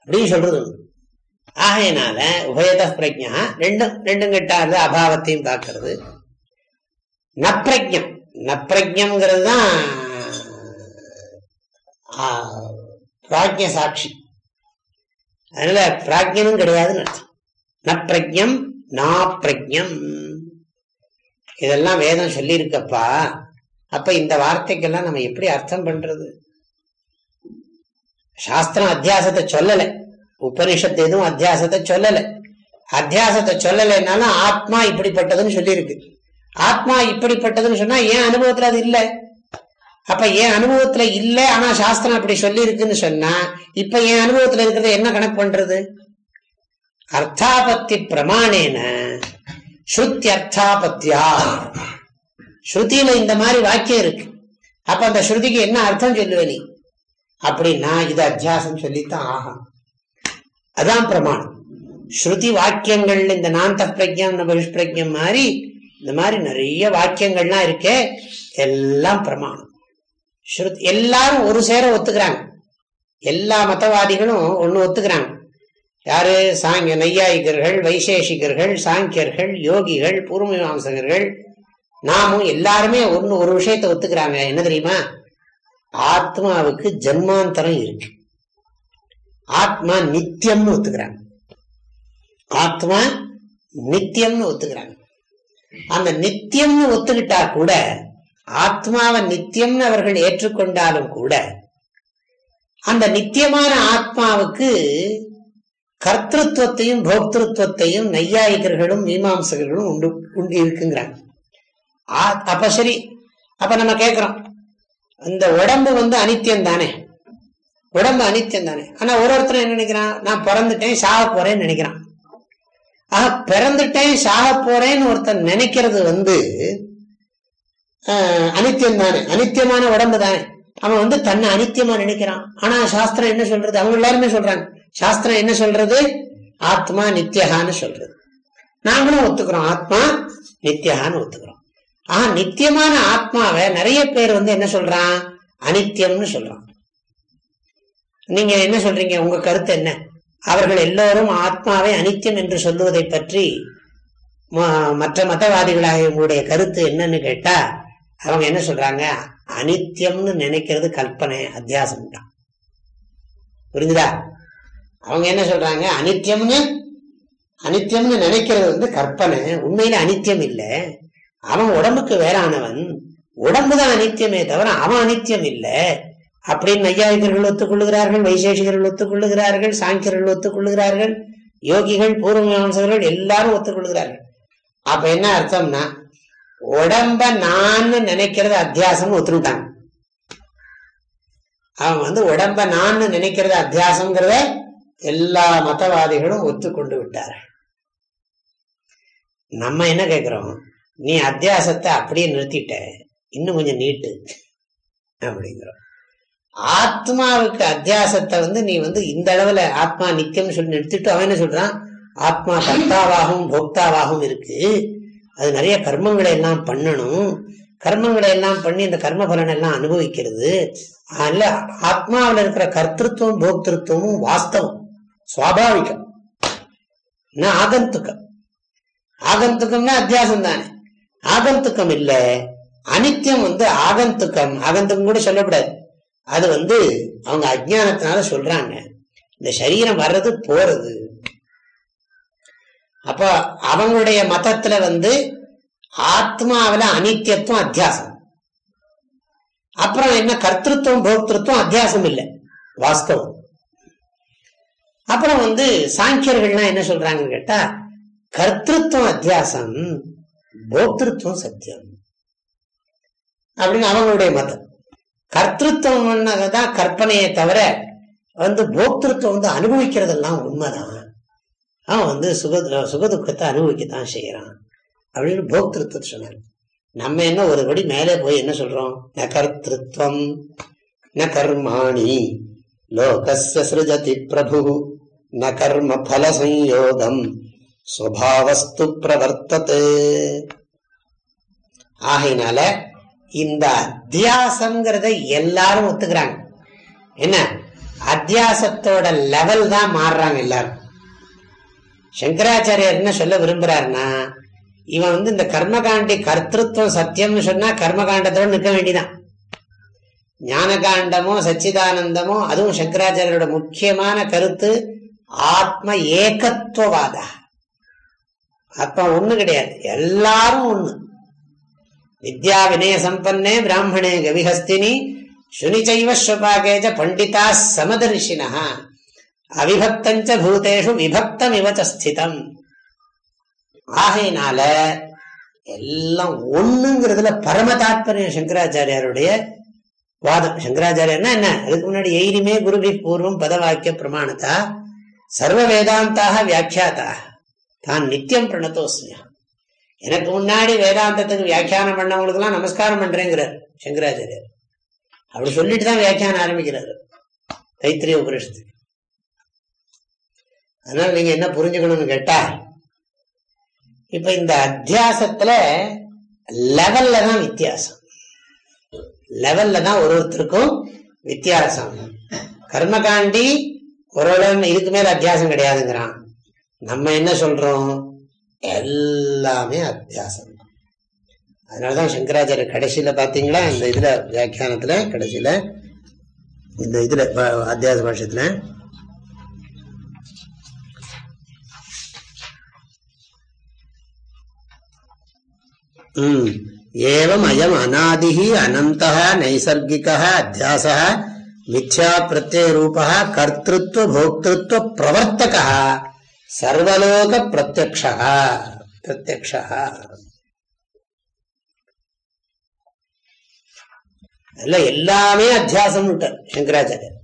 அப்படின்னு சொல்றது. ஆகையினால உபயத பிரஜா ரெண்டும் ரெண்டும் கெட்டாது அபாவத்தையும் பார்க்கறது. நப்பிரஜம் நப்பிரஜம்ங்கிறது தான் பிராஜ்ய சாட்சி. அதனால பிராஜ்யனும் கிடையாதுன்னு அர்த்தம். நப்பிரஜம் பிரஜம் இதெல்லாம் வேதம் சொல்லியிருக்கப்பா. அப்ப இந்த வார்த்தைக்கெல்லாம் நம்ம எப்படி அர்த்தம் பண்றது? சாஸ்திரம் அத்தியாசத்தை சொல்லலை. உபனிஷத்து எதுவும் அத்தியாசத்தை சொல்லலை. அத்தியாசத்தை சொல்லலைன்னாலும் ஆத்மா இப்படிப்பட்டதுன்னு சொல்லியிருக்கு. ஆத்மா இப்படிப்பட்டதுன்னு சொன்னா ஏன் அனுபவத்துல அது இல்லை? அப்ப என் அனுபவத்துல இல்லை ஆனா சாஸ்திரம் அப்படி சொல்லி இருக்குன்னு சொன்னா இப்ப என் அனுபவத்துல இருக்கிறத என்ன கணக்கு பண்றது? அர்த்தாபத்தி பிரமாணேன ஸ்ருத்தி அர்த்தாபத்தியா ஸ்ருதியில இந்த மாதிரி வாக்கியம் இருக்கு. அப்ப அந்த ஸ்ருதிக்கு என்ன அர்த்தம் சொல்லுவ நீ? அப்படின்னா இது அத்தியாசம் சொல்லித்தான் ஆகும் அதான் பிரமாணம். ஸ்ருதி வாக்கியங்கள் இந்த நாந்த பிரஜம் பகிஷ்பிரஜம் மாதிரி இந்த மாதிரி நிறைய வாக்கியங்கள்லாம் இருக்கே எல்லாம் பிரமாணம். ஸ்ருதி எல்லாரும் ஒரு சேர ஒத்துக்கிறாங்க. எல்லா மதவாதிகளும் ஒன்று ஒத்துக்கிறாங்க. யாரு? சாங்க நையாயிகர்கள் வைசேஷிகர்கள் சாங்கியர்கள் யோகிகள் பூர்வமீமாசகர்கள் நாமும் எல்லாருமே ஒன்று ஒரு விஷயத்த ஒத்துக்கிறாங்க. என்ன தெரியுமா? ஆத்மாவுக்கு ஜென்மாந்தரம் இருக்கு. ஆத்மா நித்தியம்னு ஒத்துக்கிறாங்க. ஆத்மா நித்தியம்னு ஒத்துக்கிறாங்க. அந்த நித்தியம்னு ஒத்துக்கிட்டா கூட ஆத்மாவை நித்தியம்னு அவர்கள் ஏற்றுக்கொண்டாலும் கூட அந்த நித்தியமான ஆத்மாவுக்கு கர்த்தத்துவத்தையும் போக்திருத்துவத்தையும் நையாயிகர்களும் மீமாசகர்களும் உண்டு உண்டு இருக்குங்கிறாங்க. அப்ப சரி. அப்ப நம்ம கேட்கிறோம் இந்த உடம்பு வந்து அனித்தியம் தானே உடம்பு அனித்தியம் தானே. ஆனா ஒரு ஒருத்தர் என்ன நினைக்கிறான்? நான் பிறந்துட்டேன் சாக போறேன்னு நினைக்கிறான். ஆஹ் பிறந்துட்டேன் சாக போறேன்னு ஒருத்தன் நினைக்கிறது வந்து அனித்தியம் தானே. அனித்தியமான உடம்பு தானே. அவன் வந்து தன்னை அனித்தியமா நினைக்கிறான். ஆனா சாஸ்திரம் என்ன சொல்றது? அவங்க எல்லாருமே சொல்றாங்க. சாஸ்திரம் என்ன சொல்றது? ஆத்மா நித்தியகான்னு சொல்றது. நாங்களும் ஒத்துக்கிறோம். ஆத்மா நித்தியகான்னு ஒத்துக்கிறோம். ஆஹ் நித்தியமான ஆத்மாவை நிறைய பேர் வந்து என்ன சொல்றான்? அனித்தியம்னு சொல்றான். நீங்க என்ன சொல்றீங்க? உங்க கருத்து என்ன? அவர்கள் எல்லோரும் ஆத்மாவை அனித்தியம் என்று சொல்லுவதை பற்றி மற்ற மதவாதிகளாக உங்களுடைய கருத்து என்னன்னு கேட்டா அவங்க என்ன சொல்றாங்க? அனித்தியம்னு நினைக்கிறது கல்பனை அத்தியாசம் தான். புரிஞ்சுதா? அவங்க என்ன சொல்றாங்க? அனித்தியம்னு அனித்தியம்னு நினைக்கிறது வந்து கற்பனை. உண்மையில அனித்தியம் இல்லை. அவன் உடம்புக்கு வேறானவன். உடம்பு தான் அனித்தியமே தவிர அவன் அனித்தியம் இல்லை. அப்படின்னு நையாயிகர்கள் ஒத்துக்கொள்ளுகிறார்கள் வைசேஷிகர்கள் ஒத்துக்கொள்ளுகிறார்கள் சாங்கியர்கள் ஒத்துக்கொள்ளுகிறார்கள் யோகிகள் பூர்வ எல்லாரும் ஒத்துக்கொள்ளுகிறார்கள் அப்ப என்ன அர்த்தம்னா உடம்ப நான் நினைக்கிறது அத்தியாசம் ஒத்துட்டாங்க அவன் வந்து உடம்ப நான் நினைக்கிறது அத்தியாசம்ங்கிறத எல்லா மதவாதிகளும் ஒத்துக்கொண்டு விட்டார்கள். நம்ம என்ன கேட்கிறோம் நீ அத்தியாசத்தை அப்படியே நிறுத்திட்ட இன்னும் கொஞ்சம் நீட்டு அப்படிங்கிறோம். ஆத்மாவுக்கு அத்தியாசத்தை வந்து நீ வந்து இந்த அளவுல ஆத்மா நித்தியம் சொல்லி எடுத்துட்டு அவன் என்ன சொல்றான்? ஆத்மா கர்த்தாவாகவும் போக்தாவாகவும் இருக்கு. அது நிறைய கர்மங்களை எல்லாம் பண்ணணும். கர்மங்களை எல்லாம் பண்ணி இந்த கர்ம பலன் எல்லாம் அனுபவிக்கிறது. அதுல ஆத்மாவில் இருக்கிற கர்த்தத்துவம் போக்திருத்துவமும் வாஸ்தவம். சுவாபாவிகம். ஆகந்துக்கம்? ஆகந்துக்கம்னா அத்தியாசம் தானே. ஆகந்துக்கம் இல்லை. அனித்தியம் வந்து ஆகந்துக்கம். ஆகந்துக்கம் கூட சொல்லக்கூடாது. அது வந்து அவங்க அஜானத்தினால சொல்றாங்க. இந்த சரீரம் வர்றது போறது. அப்போ அவங்களுடைய மதத்துல வந்து ஆத்மாவில அனித்தியத்துவம் அத்தியாசம். அப்புறம் என்ன கர்த்தத்துவம் போக்திருத்தம் அத்தியாசம் இல்லை. வாஸ்தவம். அப்புறம் வந்து சாங்கியர்கள்லாம் என்ன சொல்றாங்கன்னு கேட்டா கர்த்தத்துவம் அத்தியாசம் போக்திருத்துவம் சத்தியம். அப்படின்னு அவங்களுடைய மதம். கர்த்தத்துவம் தான் கற்பனையை தவிர வந்து போக்திருத்தம் வந்து அனுபவிக்கிறதெல்லாம் உண்மைதான். அவன் வந்து சுக சுகதுக்கத்தை அனுபவிக்கத்தான் செய்யறான் அப்படின்னு போக்திருத்தத்தை சொன்னார். நம்ம என்ன ஒரு படி மேலே போய் என்ன சொல்றோம்? ந கர்த்திருவம் ந கர்மாணி. லோகஸ்ய சிருஜதி பிரபு ந கர்ம பல சயோகம் சுவாவஸ்து பிரவர்த்தது. ஆகையினால இந்த அத்தியாசம்ங்கிறத எல்லாரும் ஒத்துக்கிறாங்க. என்ன? அத்தியாசத்தோட லெவல் தான் மாறுறாங்க எல்லாரும். சங்கராச்சாரியர் என்ன சொல்ல விரும்புறாருன்னா இவன் வந்து இந்த கர்மகாண்டி கர்த்தத்துவம் சத்தியம்னு சொன்னா கர்மகாண்டத்தோடு நிற்க வேண்டிதான். ஞானகாண்டமோ சச்சிதானந்தமோ அதுவும் சங்கராச்சாரியரோட முக்கியமான கருத்து ஆத்ம ஏகத்துவவாத ஆத்மா ஒண்ணு கிடையாது. எல்லாரும் ஒண்ணு. வித்யா வினய சம்பன்னே பிராமணே கவிஹஸ்தினி சுனிச்சைவ ஸ்வபாகேஜ பண்டிதா சமதர்ஷினா. அவிபக்தஞ்ச பூதேஷு விபக்தம் இவச்சஸ்திதம் ஆகையினால எல்லாம் ஒண்ணுங்கிறதுல பரம தாத்பரியம் சங்கராச்சாரியாருடைய வாதம். சங்கராச்சாரியர்னா என்ன? அதுக்கு முன்னாடி எயிரிமே குருபி பூர்வம் பதவாக்கிய பிரமாணத்தா. சர்வ வேதாந்தாக வியாக்கியாத்தா. தான் நித்தியம் பிரணத்தோஸ்மியா எனக்கு முன்னாடி வேதாந்தத்துக்கு வியாக்கியானம் பண்ணவங்களுக்கு எல்லாம் நமஸ்காரம் பண்றேங்கிறார் சங்கராச்சாரியர். அப்படி சொல்லிட்டு தான் வியாக்கியானம் ஆரம்பிக்கிறாரு. தைத்திரிய உபரிஷத்துக்கு அதனால நீங்க என்ன புரிஞ்சுக்கணும்னு கேட்டா இப்ப இந்த அத்தியாசத்துல லெவல்ல தான் வித்தியாசம். லெவல்ல தான் ஒரு ஒருத்தருக்கும் வித்தியாசம். கர்மகாண்டி ஒரு இதுக்கு மேல அத்தியாசம் கிடையாதுங்கிறான். நம்ம என்ன சொல்றோம்? எல்லாமே அத்தியாசம் அதனாலதான் சங்கராச்சாரிய கடைசியில பாத்தீங்களா இந்த இதுல வியாக்கியானத்துல கடைசியில இந்த இதுல அத்தியாச பாஷத்துல ஏவம் அயம் அநாதிஹி அனந்த நைசர்கிக அத்தியாச மித்யா பிரத்யே ரூப கர்த்திருவ போக்திருவ பிரவர்த்தக சர்வலோக பிரத்யக்ஷா. பிரத்யக்ஷா. எல்லாமே அத்தியாசம் சங்கராச்சாரியர்.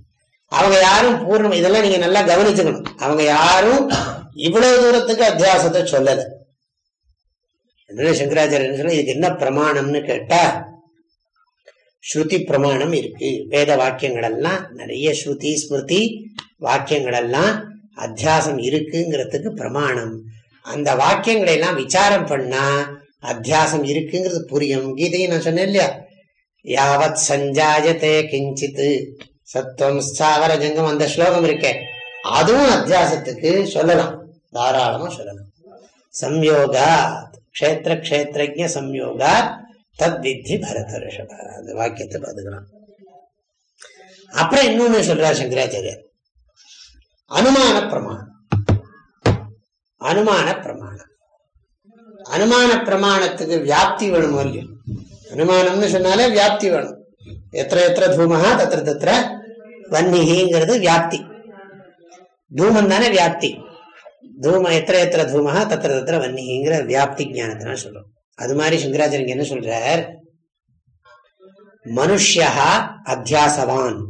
அவங்க யாரும் பூர்ணம் இதெல்லாம் நீங்க நல்லா கவனிச்சுக்கணும். அவங்க யாரும் இவ்வளவு தூரத்துக்கு அத்தியாசத்தை சொல்லலை. என்ன சங்கராச்சாரியர் இதுக்கு என்ன பிரமாணம்னு கேட்டா ஸ்ருதி பிரமாணம் இருக்கு. வேத வாக்கியங்கள் எல்லாம் நிறைய ஸ்ருதி ஸ்மிருதி வாக்கியங்கள் எல்லாம் அத்தியாசம் இருக்குங்கிறதுக்கு பிரமாணம். அந்த வாக்கியங்களை எல்லாம் விசாரம் பண்ணா அத்தியாசம் இருக்குங்கிறது புரியும். கீதையை நான் சொன்னேன் இல்லையா? யாவத் சஞ்சாயத்தே கிஞ்சித்து சத்துவம் ஸ்தாவர ஜங்கம் அந்த ஸ்லோகம் இருக்கே. அதுவும் அத்தியாசத்துக்கு சொல்லலாம். தாராளமா சொல்லலாம். சம்யோகா கஷேத்திர கஷேத்திரஜ சம்யோகா தத் வித்தி பரத ரிஷப அந்த வாக்கியத்தை பார்த்துக்கலாம். அப்புறம் இன்னொன்னு சொல்றார் சங்கராச்சாரியர். அனுமான பிரமாணம் அனுமான பிரமாணம் அனுமான பிரமாணத்துக்கு வியாப்தி வேணும் இல்லையோ? அனுமானம்னு சொன்னாலே வியாப்தி வேணும். எத்த எத்த தூமகா தத்திர தத்திர வன்னிகிங்கிறது வியாப்தி. தூமம் தானே வியாப்தி. தூம எத்தனை எத்தனை தூமகா தத்திர தத்திர வன்னிகிங்கிற வியாப்தி ஜானத்தினா சொல்றோம். அது மாதிரி சங்கராச்சாரியங்க என்ன சொல்றார்? மனுஷியா அத்தியாசவான்.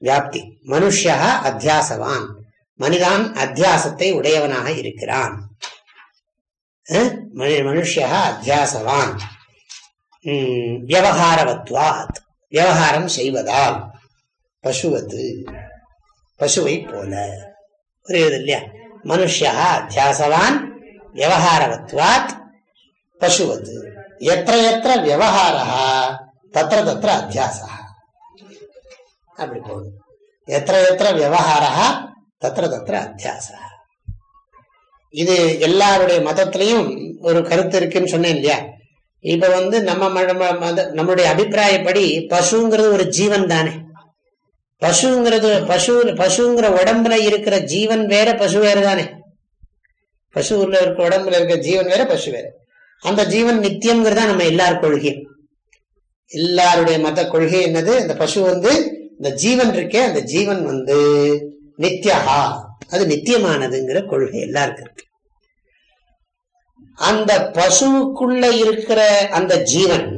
வியாப்தி. மனுஷா அத்தியாசவான். மனிதான் அத்தியாசத்தை உடையவனாக இருக்கிறான். மனுஷியா அத்தியாசவான். வியவகாரவத்வாத் விவகாரம் செய்வதால் பசுவது பசுவை போல. புரியுது இல்லையா? மனுஷா அத்தியாசவான் வியவகாரவத்வாத் பசுவது. எத்த எத்த விவகாரா தத்திர தத்திர அத்தியாசா அப்படி போகுது எத்த எத்த விவகாரா தத்திர தத்திர அத்தியாசா இது எல்லாருடைய மதத்திலையும் ஒரு கருத்து இருக்குன்னு சொன்னேன் இல்லையா இப்ப வந்து நம்ம நம்மளுடைய அபிப்பிராயப்படி பசுங்கிறது ஒரு ஜீவன் தானே பசுங்கிறது பசு பசுங்கிற உடம்புல இருக்கிற ஜீவன் வேற பசு வேற தானே பசுல இருக்க உடம்புல இருக்க ஜீவன் வேற பசு வேற அந்த ஜீவன் நித்தியம்ங்கிறதா நம்ம எல்லார் கொள்கையும் எல்லாருடைய மத கொள்கை என்னது அந்த பசு வந்து இந்த ஜீவன் இருக்கே அந்த ஜீவன் வந்து நித்யஹா. அது நித்தியமானதுங்கிற கொள்கை எல்லாருக்கும் இருக்கு. அந்த பசுவுக்குள்ள இருக்கிற அந்த ஜீவன்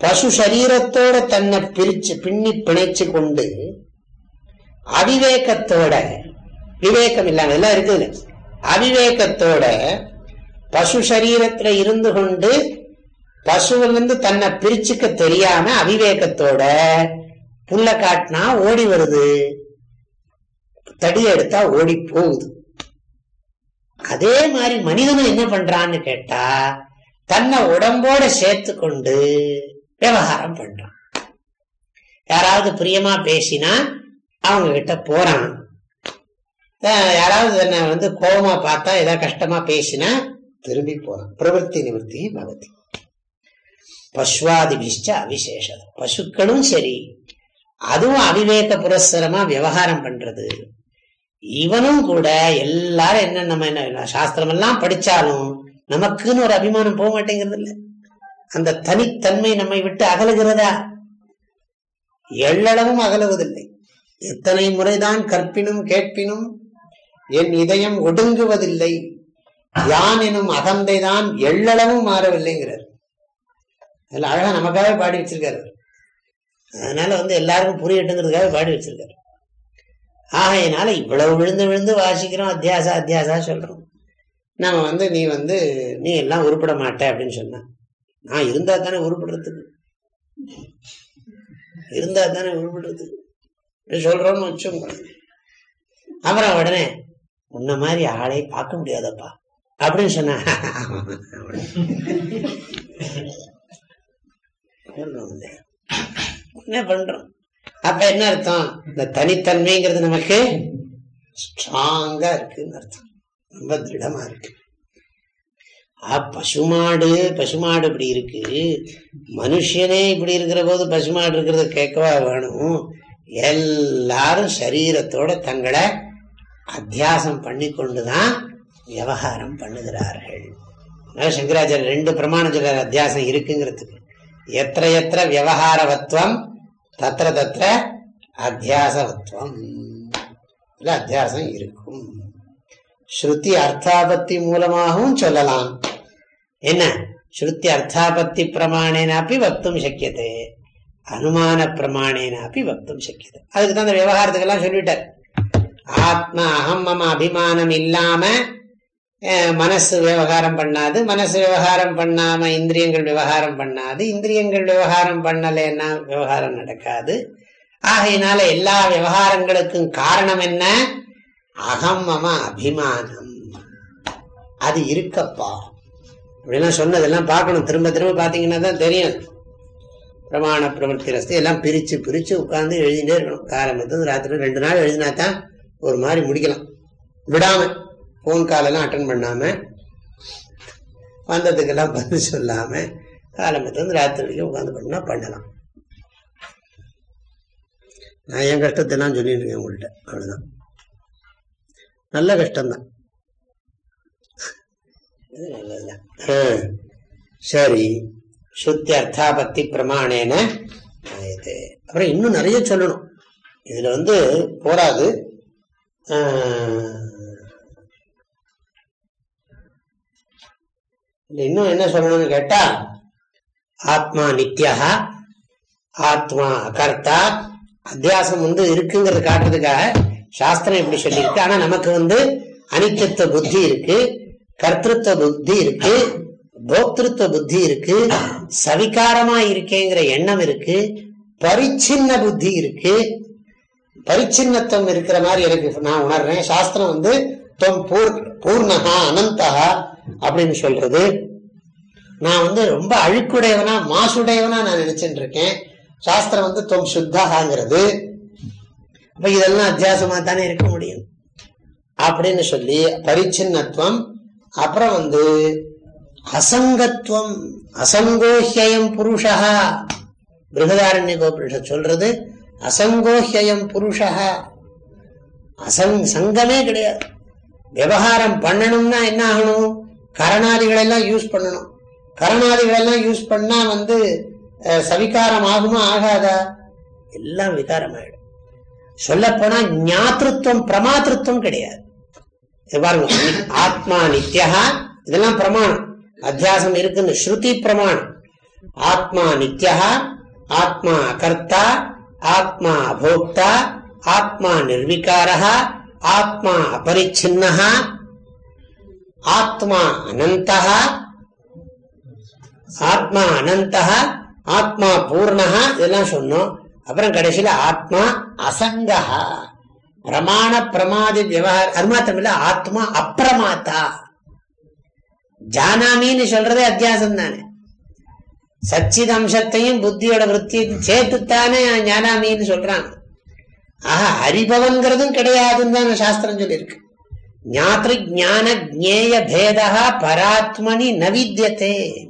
பசு சரீரத்தோட தன்னை பிரிச்சு பின்னி பிணைச்சு கொண்டு அவிவேகத்தோட விவேகம் இல்லாம எல்லாம் இருக்குது அவிவேகத்தோட பசு சரீரத்துல இருந்து கொண்டு பசுவிலிருந்து தன்னை பிரிச்சுக்க தெரியாம அவிவேகத்தோட புல்ல காட்டினா ஓடி வருது. தடி எடுத்தா ஓடி போகுது. அதே மாதிரி மனிதனும் என்ன பண்றான்னு கேட்டா தன்னை உடம்போட சேர்த்து கொண்டு விவகாரம் பண்றான். யாராவது பிரியமா பேசினா அவங்க கிட்ட போறான் யாராவது என்ன வந்து கோபமா பார்த்தா ஏதாவது கஷ்டமா பேசினா திரும்பி போறான். பிரவருத்தி நிவர்த்தி பகவதி பசுவாதிபிஷ்ட அவிசேஷம் பசுக்களும் சரி அதுவும் அவிவேக புரஸ்தரமா விவகாரம் பண்றது. இவனும் கூட எல்லாரும் என்ன நம்ம என்ன சாஸ்திரம் எல்லாம் படிச்சாலும் நமக்குன்னு ஒரு அபிமானம் போக மாட்டேங்கிறது இல்லை அந்த தனித்தன்மை நம்மை விட்டு அகலுகிறதா? எள்ளளவும் அகலுவதில்லை. எத்தனை முறைதான் கற்பினும் கேட்பினும் என் இதயம் ஒடுங்குவதில்லை. யான் எனும் அகந்தைதான் எள்ளளவும் மாறவில்லைங்கிறார். அதில் அழகா நமக்காக பாடி வச்சிருக்காரு அதனால வந்து எல்லாருக்கும் புரியட்டுங்கிறதுக்காக பாடி வச்சிருக்காரு. ஆகையினால இவ்வளவு விழுந்து விழுந்து வாசிக்கிறோம் அத்தியாசா அத்தியாசா சொல்றோம். நம்ம வந்து நீ வந்து நீ எல்லாம் உருப்பிட மாட்ட அப்படின்னு சொன்ன நான் இருந்தா தானே உருப்பிடுறதுக்கு. இருந்தா தானே உருப்பிடுறதுக்கு. சொல்றோம்னு வச்சோம் அப்புறம் உடனே உன்ன மாதிரி ஆளை பார்க்க முடியாதப்பா அப்படின்னு சொன்ன என்ன பண்றோம்? அப்ப என்ன அர்த்தம்? இந்த தனித்தன்மைங்கிறது நமக்கு ஸ்ட்ராங்கா இருக்குன்னு அர்த்தம். ரொம்ப திருடமா இருக்கு. பசுமாடு பசுமாடு இப்படி இருக்கு. மனுஷனே இப்படி இருக்கிற போது பசுமாடு இருக்கிறத கேட்கவா வேணும்? எல்லாரும் சரீரத்தோட தங்களை அத்தியாசம் பண்ணி கொண்டுதான் விவகாரம் பண்ணுகிறார்கள். சங்கராச்சாரிய ரெண்டு பிரமாணம் சொல்ற அத்தியாசம் இருக்குங்கிறதுக்கு. எத்த எத்த விவகாரவத்வம் தத்திர தத்திர அத்தியாசவத்வம். அத்தியாசம் இருக்கும். ஸ்ருதி அர்த்தாபத்தி மூலமாகவும் சொல்லலாம். என்ன? ஸ்ருதி அர்த்தாபத்தி பிரமாணேனாப்பி வக்தும் சக்கியதே. அனுமான பிரமாணேனாப்பி வக்தும் சக்கியது. அதுக்கு தான் அந்த விவகாரத்துக்கெல்லாம் சொல்லிட்டார். ஆத்மா அகம் மம அபிமானம் இல்லாமல் மனசு விவகாரம் பண்ணாது. மனசு விவகாரம் பண்ணாம இந்திரியங்கள் விவகாரம் பண்ணாது. இந்திரியங்கள் விவகாரம் பண்ணலைன்னா விவகாரம் நடக்காது. ஆகையினால எல்லா விவகாரங்களுக்கும் காரணம் என்ன? அகம் மம அபிமானம். அது இருக்கப்பா. அப்படிலாம் சொன்னதெல்லாம் பார்க்கணும். திரும்ப திரும்ப பார்த்தீங்கன்னா தான் தெரியும். பிரமாண பிரவர்த்தி ரசத்தை எல்லாம் பிரித்து பிரித்து உட்காந்து எழுதிட்டே இருக்கணும். காலம் ராத்திரி ரெண்டு நாள் எழுதினா தான் ஒரு மாதிரி முடிக்கலாம். விடாமல் போன் காலெல்லாம் அட்டன் பண்ணாம வந்ததுக்கெல்லாம் பதில் சொல்லாம காலம்பத்து வந்து ராத்திரி வரைக்கும் உட்காந்து பண்ணா பண்ணலாம். நான் என் கஷ்டத்தெல்லாம் சொல்லிட்டு இருக்கேன் உங்கள்கிட்ட அவ்வளவுதான். நல்ல கஷ்டம்தான். நல்லதுதான். சரி. சுத்தி அர்த்தாபத்தி பிரமாணேன அப்புறம் இன்னும் நிறைய சொல்லணும். இதுல வந்து போராது இன்னும் என்ன சொல்லணும்னு கேட்டா ஆத்மா நித்யா ஆத்மா அகர்த்தா அத்தியாசம் வந்து இருக்குங்கிறது காட்டுறதுக்காக சாஸ்திரம் எப்படி சொல்லியிருக்கு. ஆனா நமக்கு வந்து அனித்தத்துவ புத்தி இருக்கு கர்த்தத்துவ புத்தி இருக்கு போக்திருத்துவ புத்தி இருக்கு சவிகாரமா இருக்கேங்கிற எண்ணம் இருக்கு பரிச்சின்ன புத்தி இருக்கு. பரிச்சின்னத்துவம் இருக்கிற மாதிரி எனக்கு நான் உணர்றேன். சாஸ்திரம் வந்து பூர்ணகா அனந்தகா அப்படின்னு சொல்றது. நான் வந்து ரொம்ப அழுக்குடையவனா மாசுடையவனா நான் நினைச்சுட்டு இருக்கேன் சாஸ்திரம் வந்து தொம் சுத்தாகாங்கிறது அப்ப இதெல்லாம் அத்தியாசமா தானே இருக்க முடியும். அப்படின்னு சொல்லி பரிச்சின்னத்துவம் அப்புறம் வந்து அசங்கத்துவம் அசங்கோஹியம் புருஷா பிருகதாரண்ய கோபுருஷ சொல்றது அசங்கோஹியம் புருஷா அசங் சங்கமே கிடையாது. விவகாரம் பண்ணணும்னா என்ன ஆகணும்? கரணாதிகளெல்லாம் யூஸ் பண்ணணும். கரணாதிகள் எல்லாம் யூஸ் பண்ணா வந்து சவிகாரம் ஆகுமா ஆகாதா? எல்லாம் விகாரம் ஆயிடும் சொல்லப்போனால் போனா ஞாத்திருவம் பிரமாத்திருவம் கிடையாது பாருங்க. ஆத்மா நித்யா இதெல்லாம் பிரமாணம். அத்தியாசம் இருக்குன்னு ஸ்ருதி பிரமாணம். ஆத்மா நித்யா ஆத்மா அகர்த்தா ஆத்மா அபோக்தா ஆத்மா நிர்விகார ஆத்மா அபரிச்சின்னா ஆத்மா அனந்த ஆத்மா அனந்த ஆத்மா பூர்ணா இதெல்லாம் சொன்னோம். அப்புறம் கடைசியில ஆத்மா அசங்கா பிரமாண பிரமாதி விவகாரம் அது மாத்திரம் இல்ல ஆத்மா அப்பிரமாத்தா ஜானாமின்னு சொல்றதே அத்தியாசம் தானே. சச்சித் அம்சத்தையும் புத்தியோட விற்த்தியும் சேர்த்துத்தானே ஞானாமின்னு சொல்றாங்க. ஆஹா அறிபவன்கிறதும் கிடையாதுன்னு தான் சாஸ்திரம் சொல்லியிருக்கு. ஞாத்திரு ஜேய பேதா பராத்மனி நவித்தியத்தே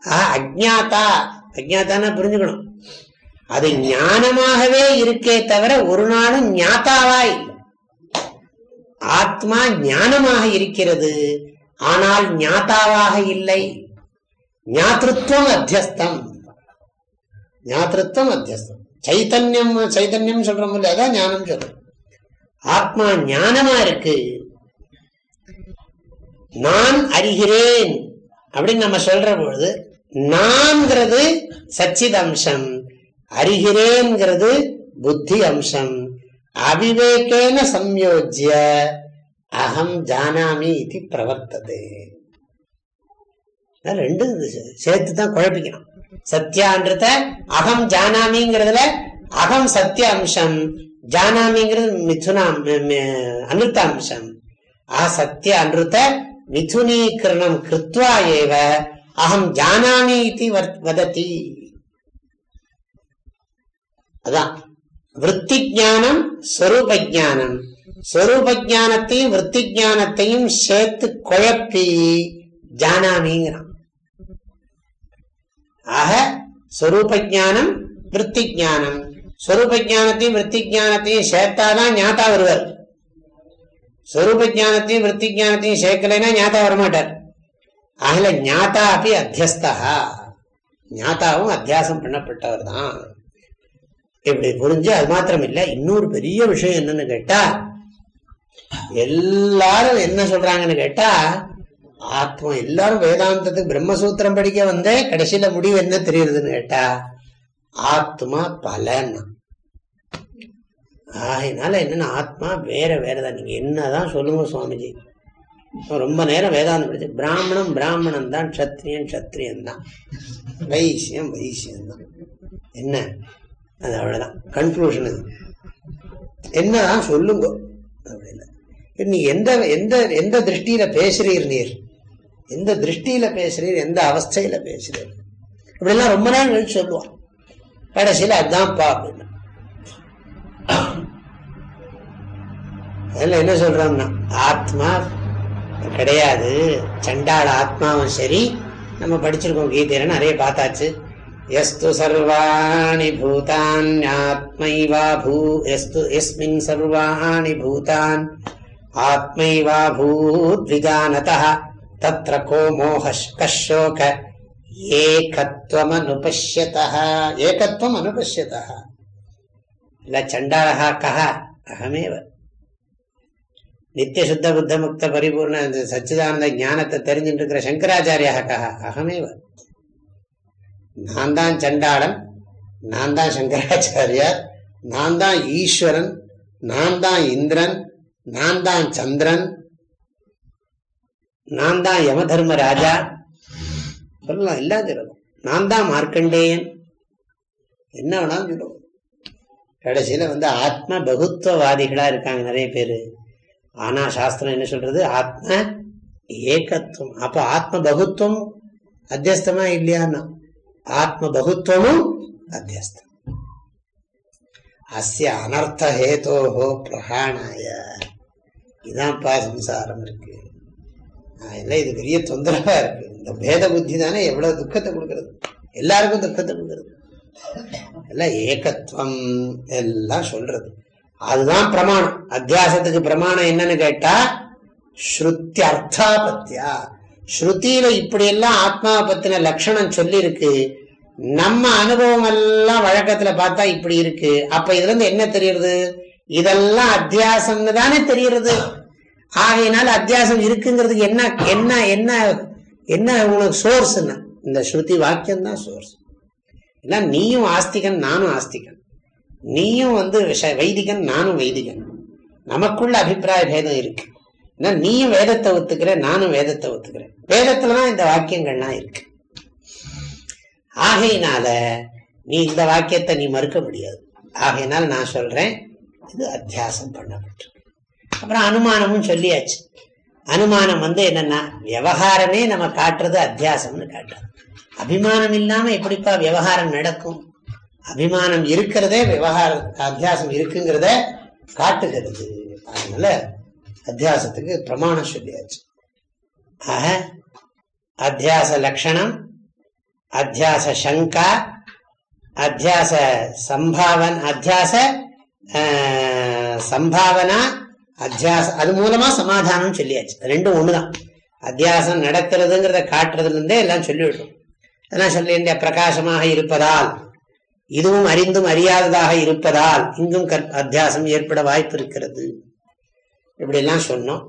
ஆஹா அஜாத்தா அஜாத்தான புரிஞ்சுக்கணும். அது ஞானமாகவே இருக்கே தவிர ஒரு நாளும் ஞாத்தாவாய் ஆத்மா ஞானமாக இருக்கிறது. ஆனால் ஞாத்தாவாக இல்லை. ஞாத்திருவம் அத்தியஸ்தம். ஞாத்திருவம் அத்தியஸ்தம். சைத்தன்யம் சைத்தன்யம் சொல்றோம் இல்லையா? அதான் ஞானம் சொல்றோம். ஆத்மா ஞானமா இருக்கு. நான் அறிகிறேன். அப்படின்னு நம்ம சொல்ற பொழுது நான்கிறது சச்சித் அம்சம் அறிகிறேன்கிறது புத்தி அம்சம் அவிவேகேன சம்யோஜ்ய அகம் ஜானாமி இது பிரவர்த்தது. ரெண்டு சேர்த்து தான் குழப்பிக்கணும். சத்தியான்றத அகம் ஜானாமிங்கிறதுல அகம் சத்திய அம்சம் ஜானாமிங்கிறது மிதுனா அனுத்த அம்சம் ஆ சத்திய அனுத்த மிதுனீகரணம் கிருத்வா ஏவ அகம் ஜானாமி இது வதத்தி அதான் விற்பி ஜானம் ஸ்வரூப ஜானம் ஸ்வரூப ஜானத்தையும் விற்பி ஜானத்தையும் சேர்த்து குழப்பி ஜானாமிங்கிறான் ஆக ஸ்வரூப ஜானம் விற்பி ஜானம் ஸ்வரூப ஜானத்தையும் விற்பி ஜானத்தையும் சேர்த்தாதான் ஞாத்தா வருவார்। ஸ்வரூப ஜானத்தையும் விற்பி ஜானத்தையும் சேர்க்கலைன்னா ஞாத்தா வரமாட்டார். ஆகல ஞாத்தா அப்படி அத்தியஸ்தா. ஞாத்தாவும் அத்தியாசம் பண்ணப்பட்டவர் தான். இப்படி புரிஞ்சு அது மாத்திரம் இல்ல இன்னொரு பெரிய விஷயம் என்னன்னு கேட்டா எல்லாரும் என்ன சொல்றாங்கன்னு கேட்டா ஆத்மா எல்லாரும் வேதாந்தத்துக்கு பிரம்மசூத்திரம் படிக்க வந்தே கடைசியில முடிவு என்ன தெரியுதுன்னு கேட்டா ஆத்மா பலன். ஆகினால என்னன்னா ஆத்மா வேற வேறதான். நீங்க என்னதான் சொல்லுங்க சுவாமிஜி. ரொம்ப நேரம் வேதாந்தம் படிச்சு பிராமணம் பிராமணன் தான் சத்திரியன் சத்திரியன் தான் வைசியம் வைசியம் தான் என்ன? அது அவ்வளவுதான். கன்க்ளூஷன் அது என்னதான் சொல்லுங்க. அப்படின்னு நீ எந்த எந்த எந்த திருஷ்டியில பேசுறீர் நீர்? எந்த திருஷ்டியில பேசுறீர்? எந்த அவஸ்தையில பேசுறீர்? இப்படிலாம் ரொம்ப நாள் கழிச்சு சொல்லுவான். கடைசியில அதுதான்ப்பா அப்படின்னா. அதில் என்ன சொல்றோம்னா ஆத்மா கிடையாது. சண்டாள ஆத்மாவும் சரி. நம்ம படிச்சிருக்கோம் கீதையில நிறைய பார்த்தாச்சு. எஸ்து சர்வாணி பூதான் ஆத்மைவா பூ எஸ்து எஸ்மின் சர்வாணி பூதான் ஆத்மைவா பூத்விஜானத தத்ர கோ மோக கஷோக ஏகத்துவம் அனுபஷ்யத ஏகத்துவம் அனுபஷ்யத இல்ல சண்டாளா கஹ அகமேவ நித்திய சுத்த புத்த முக்த பரிபூர்ண சச்சிதானந்த ஞானத்தை தெரிஞ்சுட்டு இருக்கிற சங்கராச்சாரியாக கஹ அகமேவ. நான் தான் சண்டாளன் நான் தான் சங்கராச்சாரியார் நான் தான் ஈஸ்வரன் நான் தான் இந்திரன் நான் தான் சந்திரன் நான் தான் யம தர்ம ராஜா. சொல்லலாம் இல்லாத நான் தான் மார்க்கண்டேயன். என்ன வேணாலும் சொல்லுவோம். கடைசியில வந்து ஆத்ம பகுத்துவவாதிகளா இருக்காங்க நிறைய பேரு. ஆனா சாஸ்திரம் என்ன சொல்றது? ஆத்ம ஏகத்துவம். அப்ப ஆத்ம பகுத்துவம் அத்தியஸ்தமா இல்லையான்னா? ஆத்ம பகுத்துவமும் அத்தியஸ்தம். அஸ்ய அனர்த்த ஹேதோஹோ பிரகாணாய இதான்ப்பா சம்சாரம் இருக்கு. இல்லை இது பெரிய தொந்தரவா இருக்கு. இந்த பேத புத்தி தானே எவ்வளவு துக்கத்தை கொடுக்கறது? எல்லாருக்கும் துக்கத்தை கொடுக்கறது. எல்லாம் ஏகத்துவம் எல்லாம் சொல்றது. அதுதான் பிரமாணம். அத்தியாசத்துக்கு பிரமாணம் என்னன்னு கேட்டா ஸ்ருத்தி அர்த்தாபத்தியா ஸ்ருதியில இப்படி எல்லாம் ஆத்மாவை பத்தின லட்சணம் சொல்லியிருக்கு நம்ம அனுபவம் எல்லாம் வழக்கத்துல பார்த்தா இப்படி இருக்கு. அப்ப இதுல இருந்து என்ன தெரியுது இதெல்லாம் அத்தியாசம்னு தானே தெரியுறது. ஆகையினால அத்தியாசம் இருக்குங்கிறதுக்கு என்ன என்ன என்ன என்ன உனக்கு சோர்ஸ் இந்த ஸ்ருதி வாக்கியம் தான் சோர்ஸ் ஏன்னா நீயும் ஆஸ்திகன் நானும் ஆஸ்திகன். நீயும் வந்து வைதிகன் நானும் வைதிகன். நமக்குள்ள அபிப்பிராய பேதம் இருக்கு. ஏன்னா நீயும் வேதத்தை ஒத்துக்கிற நானும் வேதத்தை ஒத்துக்கிறேன். வேதத்துலதான் இந்த வாக்கியங்கள்லாம் இருக்கு. ஆகையினால நீ இந்த வாக்கியத்தை நீ மறுக்க முடியாது. ஆகையினால நான் சொல்றேன் இது அத்தியாசம் பண்ணப்பட்டு. அப்புறம் அனுமானமும் சொல்லியாச்சு. அனுமானம் வந்து என்னன்னா விவகாரமே நம்ம காட்டுறது அத்தியாசம்னு காட்டுறது. அபிமானம் இல்லாம எப்படிப்பா விவகாரம் நடக்கும்? அபிமானம் இருக்கிறதே விவகார அத்தியாசம் இருக்குங்கிறத காட்டுகிறது. அதனால அத்தியாசத்துக்கு பிரமாணம் சொல்லியாச்சு. ஆக அத்தியாச லட்சணம் அத்தியாச சங்கா அத்தியாச சம்பாவன் அத்தியாச சம்பாவனா அத்தியாச அது மூலமா சமாதானம் சொல்லியாச்சு. ரெண்டும் ஒண்ணுதான். அத்தியாசம் நடக்கிறதுங்கிறத காட்டுறதுல இருந்தே எல்லாம் சொல்லிவிடும் அதெல்லாம் சொல்லி பிரகாசமாக இருப்பதால் இதுவும் அறிந்தும் அறியாததாக இருப்பதால் இங்கும் அத்தியாசம் ஏற்பட வாய்ப்பு இருக்கிறது இப்படிலாம் எல்லாம் சொன்னோம்.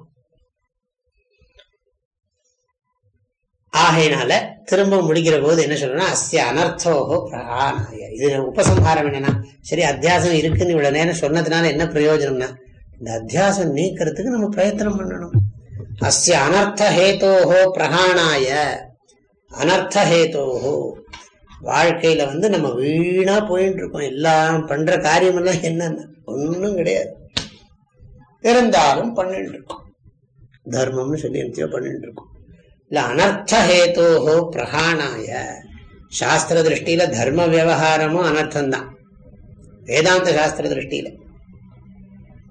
ஆகையினால திரும்ப முடிக்கிற போது என்ன சொல்லணும் அஸ்ய அனர்த்தோகோ பிரகானாய இது உபசம்ஹாரம் என்னன்னா சரி அத்தியாசம் இருக்குன்னு இவ்வளவு நேரம் சொன்னதுனால என்ன பிரயோஜனம்னா இந்த அத்தியாசம் நீக்கிறதுக்கு நம்ம பிரயத்தனம் பண்ணணும். அஸ்ய அனர்த்த ஹேத்தோஹோ பிரகாணாய அனர்த்த ஹேத்தோஹோ வாழ்க்கையில வந்து நம்ம வீணா போயிட்டு இருக்கோம் எல்லாம் பண்ற காரியம் எல்லாம் என்னன்னா? ஒன்னும் கிடையாது. இருந்தாலும் பண்ணிட்டு இருக்கோம் தர்மம்னு சொல்லி என்னத்தையோ பண்ணிட்டு இருக்கோம் இல்ல அனர்த்தஹேதோஹோ பிரகாணாய சாஸ்திர திருஷ்டியில தர்ம விவகாரமும் அனர்த்தம்தான். வேதாந்த சாஸ்திர திருஷ்டியில.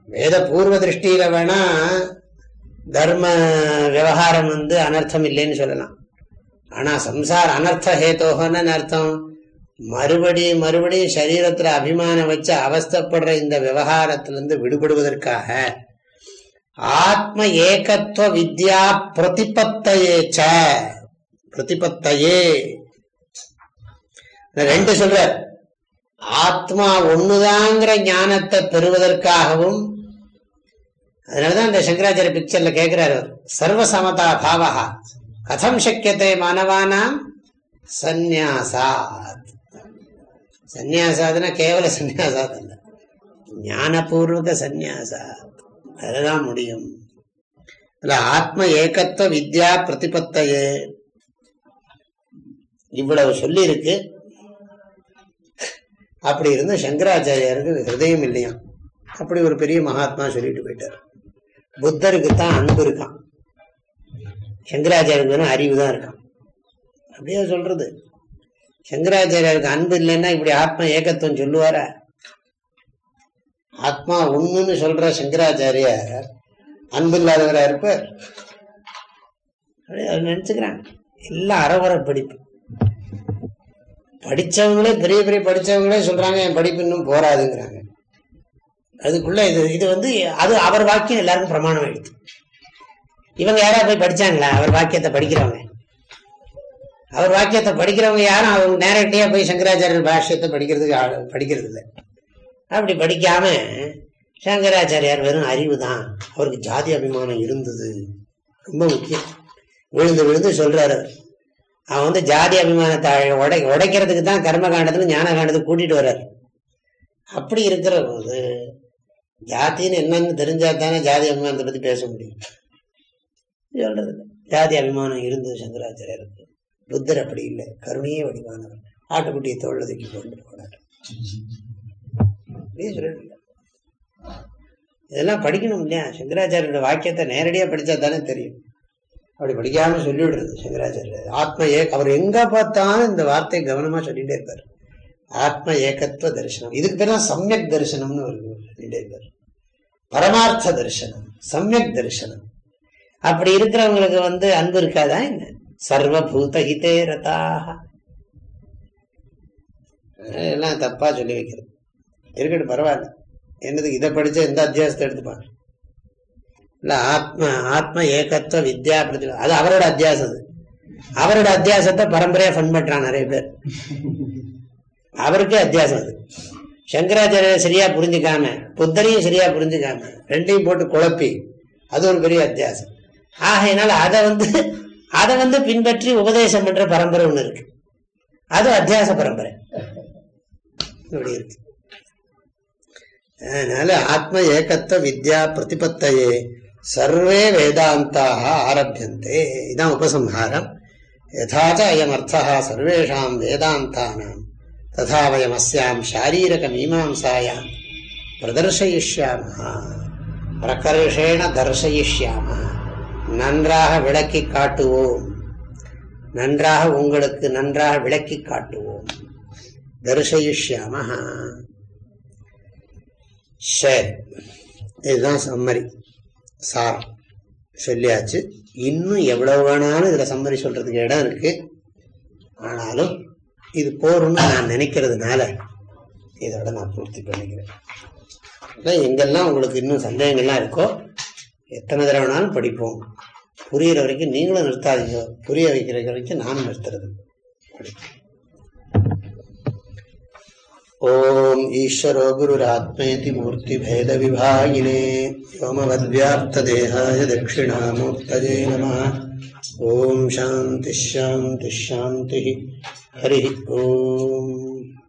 வேத பூர்வ திருஷ்டியில வேணா தர்ம விவகாரம் வந்து அனர்த்தம் இல்லைன்னு சொல்லலாம். ஆனா சம்சார அனர்த்த ஹேத்தோகன்னு அர்த்தம்? மறுபடியும் மறுபடியும் சரீரத்துல அபிமானம் வச்சு அவஸ்தப்படுற இந்த விவகாரத்திலிருந்து விடுபடுவதற்காக ஆத்ம ஏகத்துவ வித்யா பிரதிபத்தையே பிரதிபத்தையே. ரெண்டு சொல்ற ஆத்மா ஒண்ணுதாங்கிற ஞானத்தை பெறுவதற்காகவும் அதனாலதான் இந்த சங்கராச்சாரிய பிக்சர்ல கேட்கிறாரு சர்வசமதா பாவகா கதம் சக்கியத்தை மாணவானாம் சந்நியாசாத் சந்நியாசாத்னா கேவல சந்நியாசாத் அல்ல ஞானபூர்வக சந்நியாசாத் அதுதான் முடியும் ஆத்ம ஏகத்துவ வித்யா பிரதிபத்தையே இவ்வளவு சொல்லியிருக்கு அப்படி இருந்து சங்கராச்சாரியாருக்கு ஹிருதயம் இல்லையா அப்படி ஒரு பெரிய மகாத்மா சொல்லிட்டு போயிட்டார். புத்தருக்கு தான் அன்பு இருக்கான் சங்கராச்சாரியருக்கு அறிவு தான் இருக்கான் அப்படியே சொல்றது. சங்கராச்சாரியருக்கு அன்பு இல்லைன்னா இப்படி ஆத்மா ஏகத்துவம் சொல்லுவாரா? ஆத்மா ஒண்ணுன்னு சொல்ற சங்கராச்சாரியார் அன்பு இல்லாதவரா இருப்பார். நினைச்சுக்கிறாங்க. எல்லாம் அறவர படிப்பு படிச்சவங்களே பெரிய பெரிய படிச்சவங்களே சொல்றாங்க என் படிப்பு இன்னும் போராதுங்கிறாங்க அதுக்குள்ள இது இது வந்து அது அவர் வாக்கியம் எல்லாருக்கும் பிரமாணம் ஆயிடுது இவங்க யாரா போய் படிச்சாங்களா? அவர் வாக்கியத்தை படிக்கிறவங்க. அவர் வாக்கியத்தை படிக்கிறவங்க யாரும் அவங்க நேரடியா போய் சங்கராச்சாரியர் பாஷ்யத்தை படிக்கிறதுக்கு படிக்கிறது இல்லை அப்படி படிக்காம சங்கராச்சாரியார் வெறும் அறிவு தான் அவருக்கு ஜாதி அபிமானம் இருந்தது. ரொம்ப முக்கியம். விழுந்து விழுந்து சொல்றாரு. அவன் வந்து ஜாதி அபிமானத்தை உடை உடைக்கிறதுக்கு தான் கர்மகாண்டத்துல ஞான காண்டத்துக்கு கூட்டிட்டு வர்றாரு. அப்படி இருக்கிற போது ஜாத்தின்னு என்னன்னு தெரிஞ்சா தானே ஜாதி அபிமானத்தை பத்தி பேச முடியும். சொல்றது ஜாதி அபிமானம் இருந்தது சங்கராச்சாரியருக்கு. புத்தர் அப்படி இல்லை. கருணையே வடிவானவர். ஆட்டுக்குட்டியை தோல்ல தூக்கி கொண்டு போனார். இதெல்லாம் படிக்கணும் இல்லையா? சங்கராச்சாரியோட வாக்கியத்தை நேரடியா படிச்சா தானே தெரியும். அப்படி படிக்காமல் சொல்லிவிடுறது சங்கராச்சாரியர். ஆத்ம ஏ அவர் எங்க பார்த்தாலும் இந்த வார்த்தையை கவனமா சொல்லிட்டே இருப்பார். ஆத்ம ஏகத்துவ தரிசனம். இதுக்கு பேர் தான் சமயக் தரிசனம்னு ஒரு சொல்லிகிட்டே இருப்பார். பரமார்த்த தரிசனம். சமயக் தரிசனம். அப்படி இருக்கிறவங்களுக்கு வந்து அன்பு இருக்காதா என்ன? சர்வபூத ஹிதே ரதாக எல்லாம் தப்பா சொல்லி வைக்கிறது. இருக்கட்டும் பரவாயில்ல. என்னது இதை படிச்ச எந்த அத்தியாசத்தை எடுத்துப்பாங்க இல்ல ஆத்ம ஆத்ம ஏகத்துவ வித்யா பிரதி அது அவரோட அத்தியாசம் அது. அவரோட அத்தியாசத்தை பரம்பரையா ஃபன் பண்றான் நிறைய பேர். அவருக்கே அத்தியாசம் அது. சங்கராச்சாரிய சரியா புரிஞ்சுக்காம புத்தரையும் சரியா புரிஞ்சுக்காம ரெண்டையும் போட்டு குழப்பி அது ஒரு பெரிய அத்தியாசம். ஆகையினால அதை வந்து அதை வந்து பின்பற்றி உபதேசம் பண்ற பரம்பரை ஒண்ணு இருக்கு. அது அத்தியாச பரம்பரை. இப்படி இருக்கு. அதனால ஆத்ம ஏகத்துவ வித்யா பிரதிபத்தையே சர்வே வேதாந்தாக ஆரம்பியந்தே இதான் உபசம்ஹாரம். யதாச்ச அயம் அர்த்தா சர்வேஷாம் வேதாந்தானாம். ததா வயம் அஸ்யாம் சாரீரக மீமாசாயாம் பிரதர்ஷயிஷ்யாம. பிரகர்ஷேண தர்சயிஷ்யாம நன்றாக விளக்கி காட்டுவோம். நன்றாக உங்களுக்கு நன்றாக விளக்கி காட்டுவோம். தர்சயிஷ்யாம சரி இதுதான் சம்மரி சாரம். சொல்லியாச்சு. இன்னும் எவ்வளவு வேணாலும் இதுல சம்மரி சொல்றதுக்கு இடம் இருக்கு. ஆனாலும் இது போறோம்னு நான் நினைக்கிறதுனால இதோட நான் பூர்த்தி பண்ணிக்கிறேன். எங்கெல்லாம் உங்களுக்கு இன்னும் சந்தேகங்கள்லாம் இருக்கோ எத்தனை தடவைனாலும் படிப்போம். புரிகிற வரைக்கும் நீங்களும் நிறுத்தாதீங்க. புரிய வைக்கிற வரைக்கும் நானும் நிறுத்துறது. படிப்பேன் ஓம் ஈஸ்வரோ குருராத்மேதி மூர்த்தி பேத விபாகினே யோமவத்வியாப்தேகாய தட்சிணாமூர்த்ததே நம ஓம் சாந்தி ஷாந்தி ஷாந்தி ஹரி ஓம்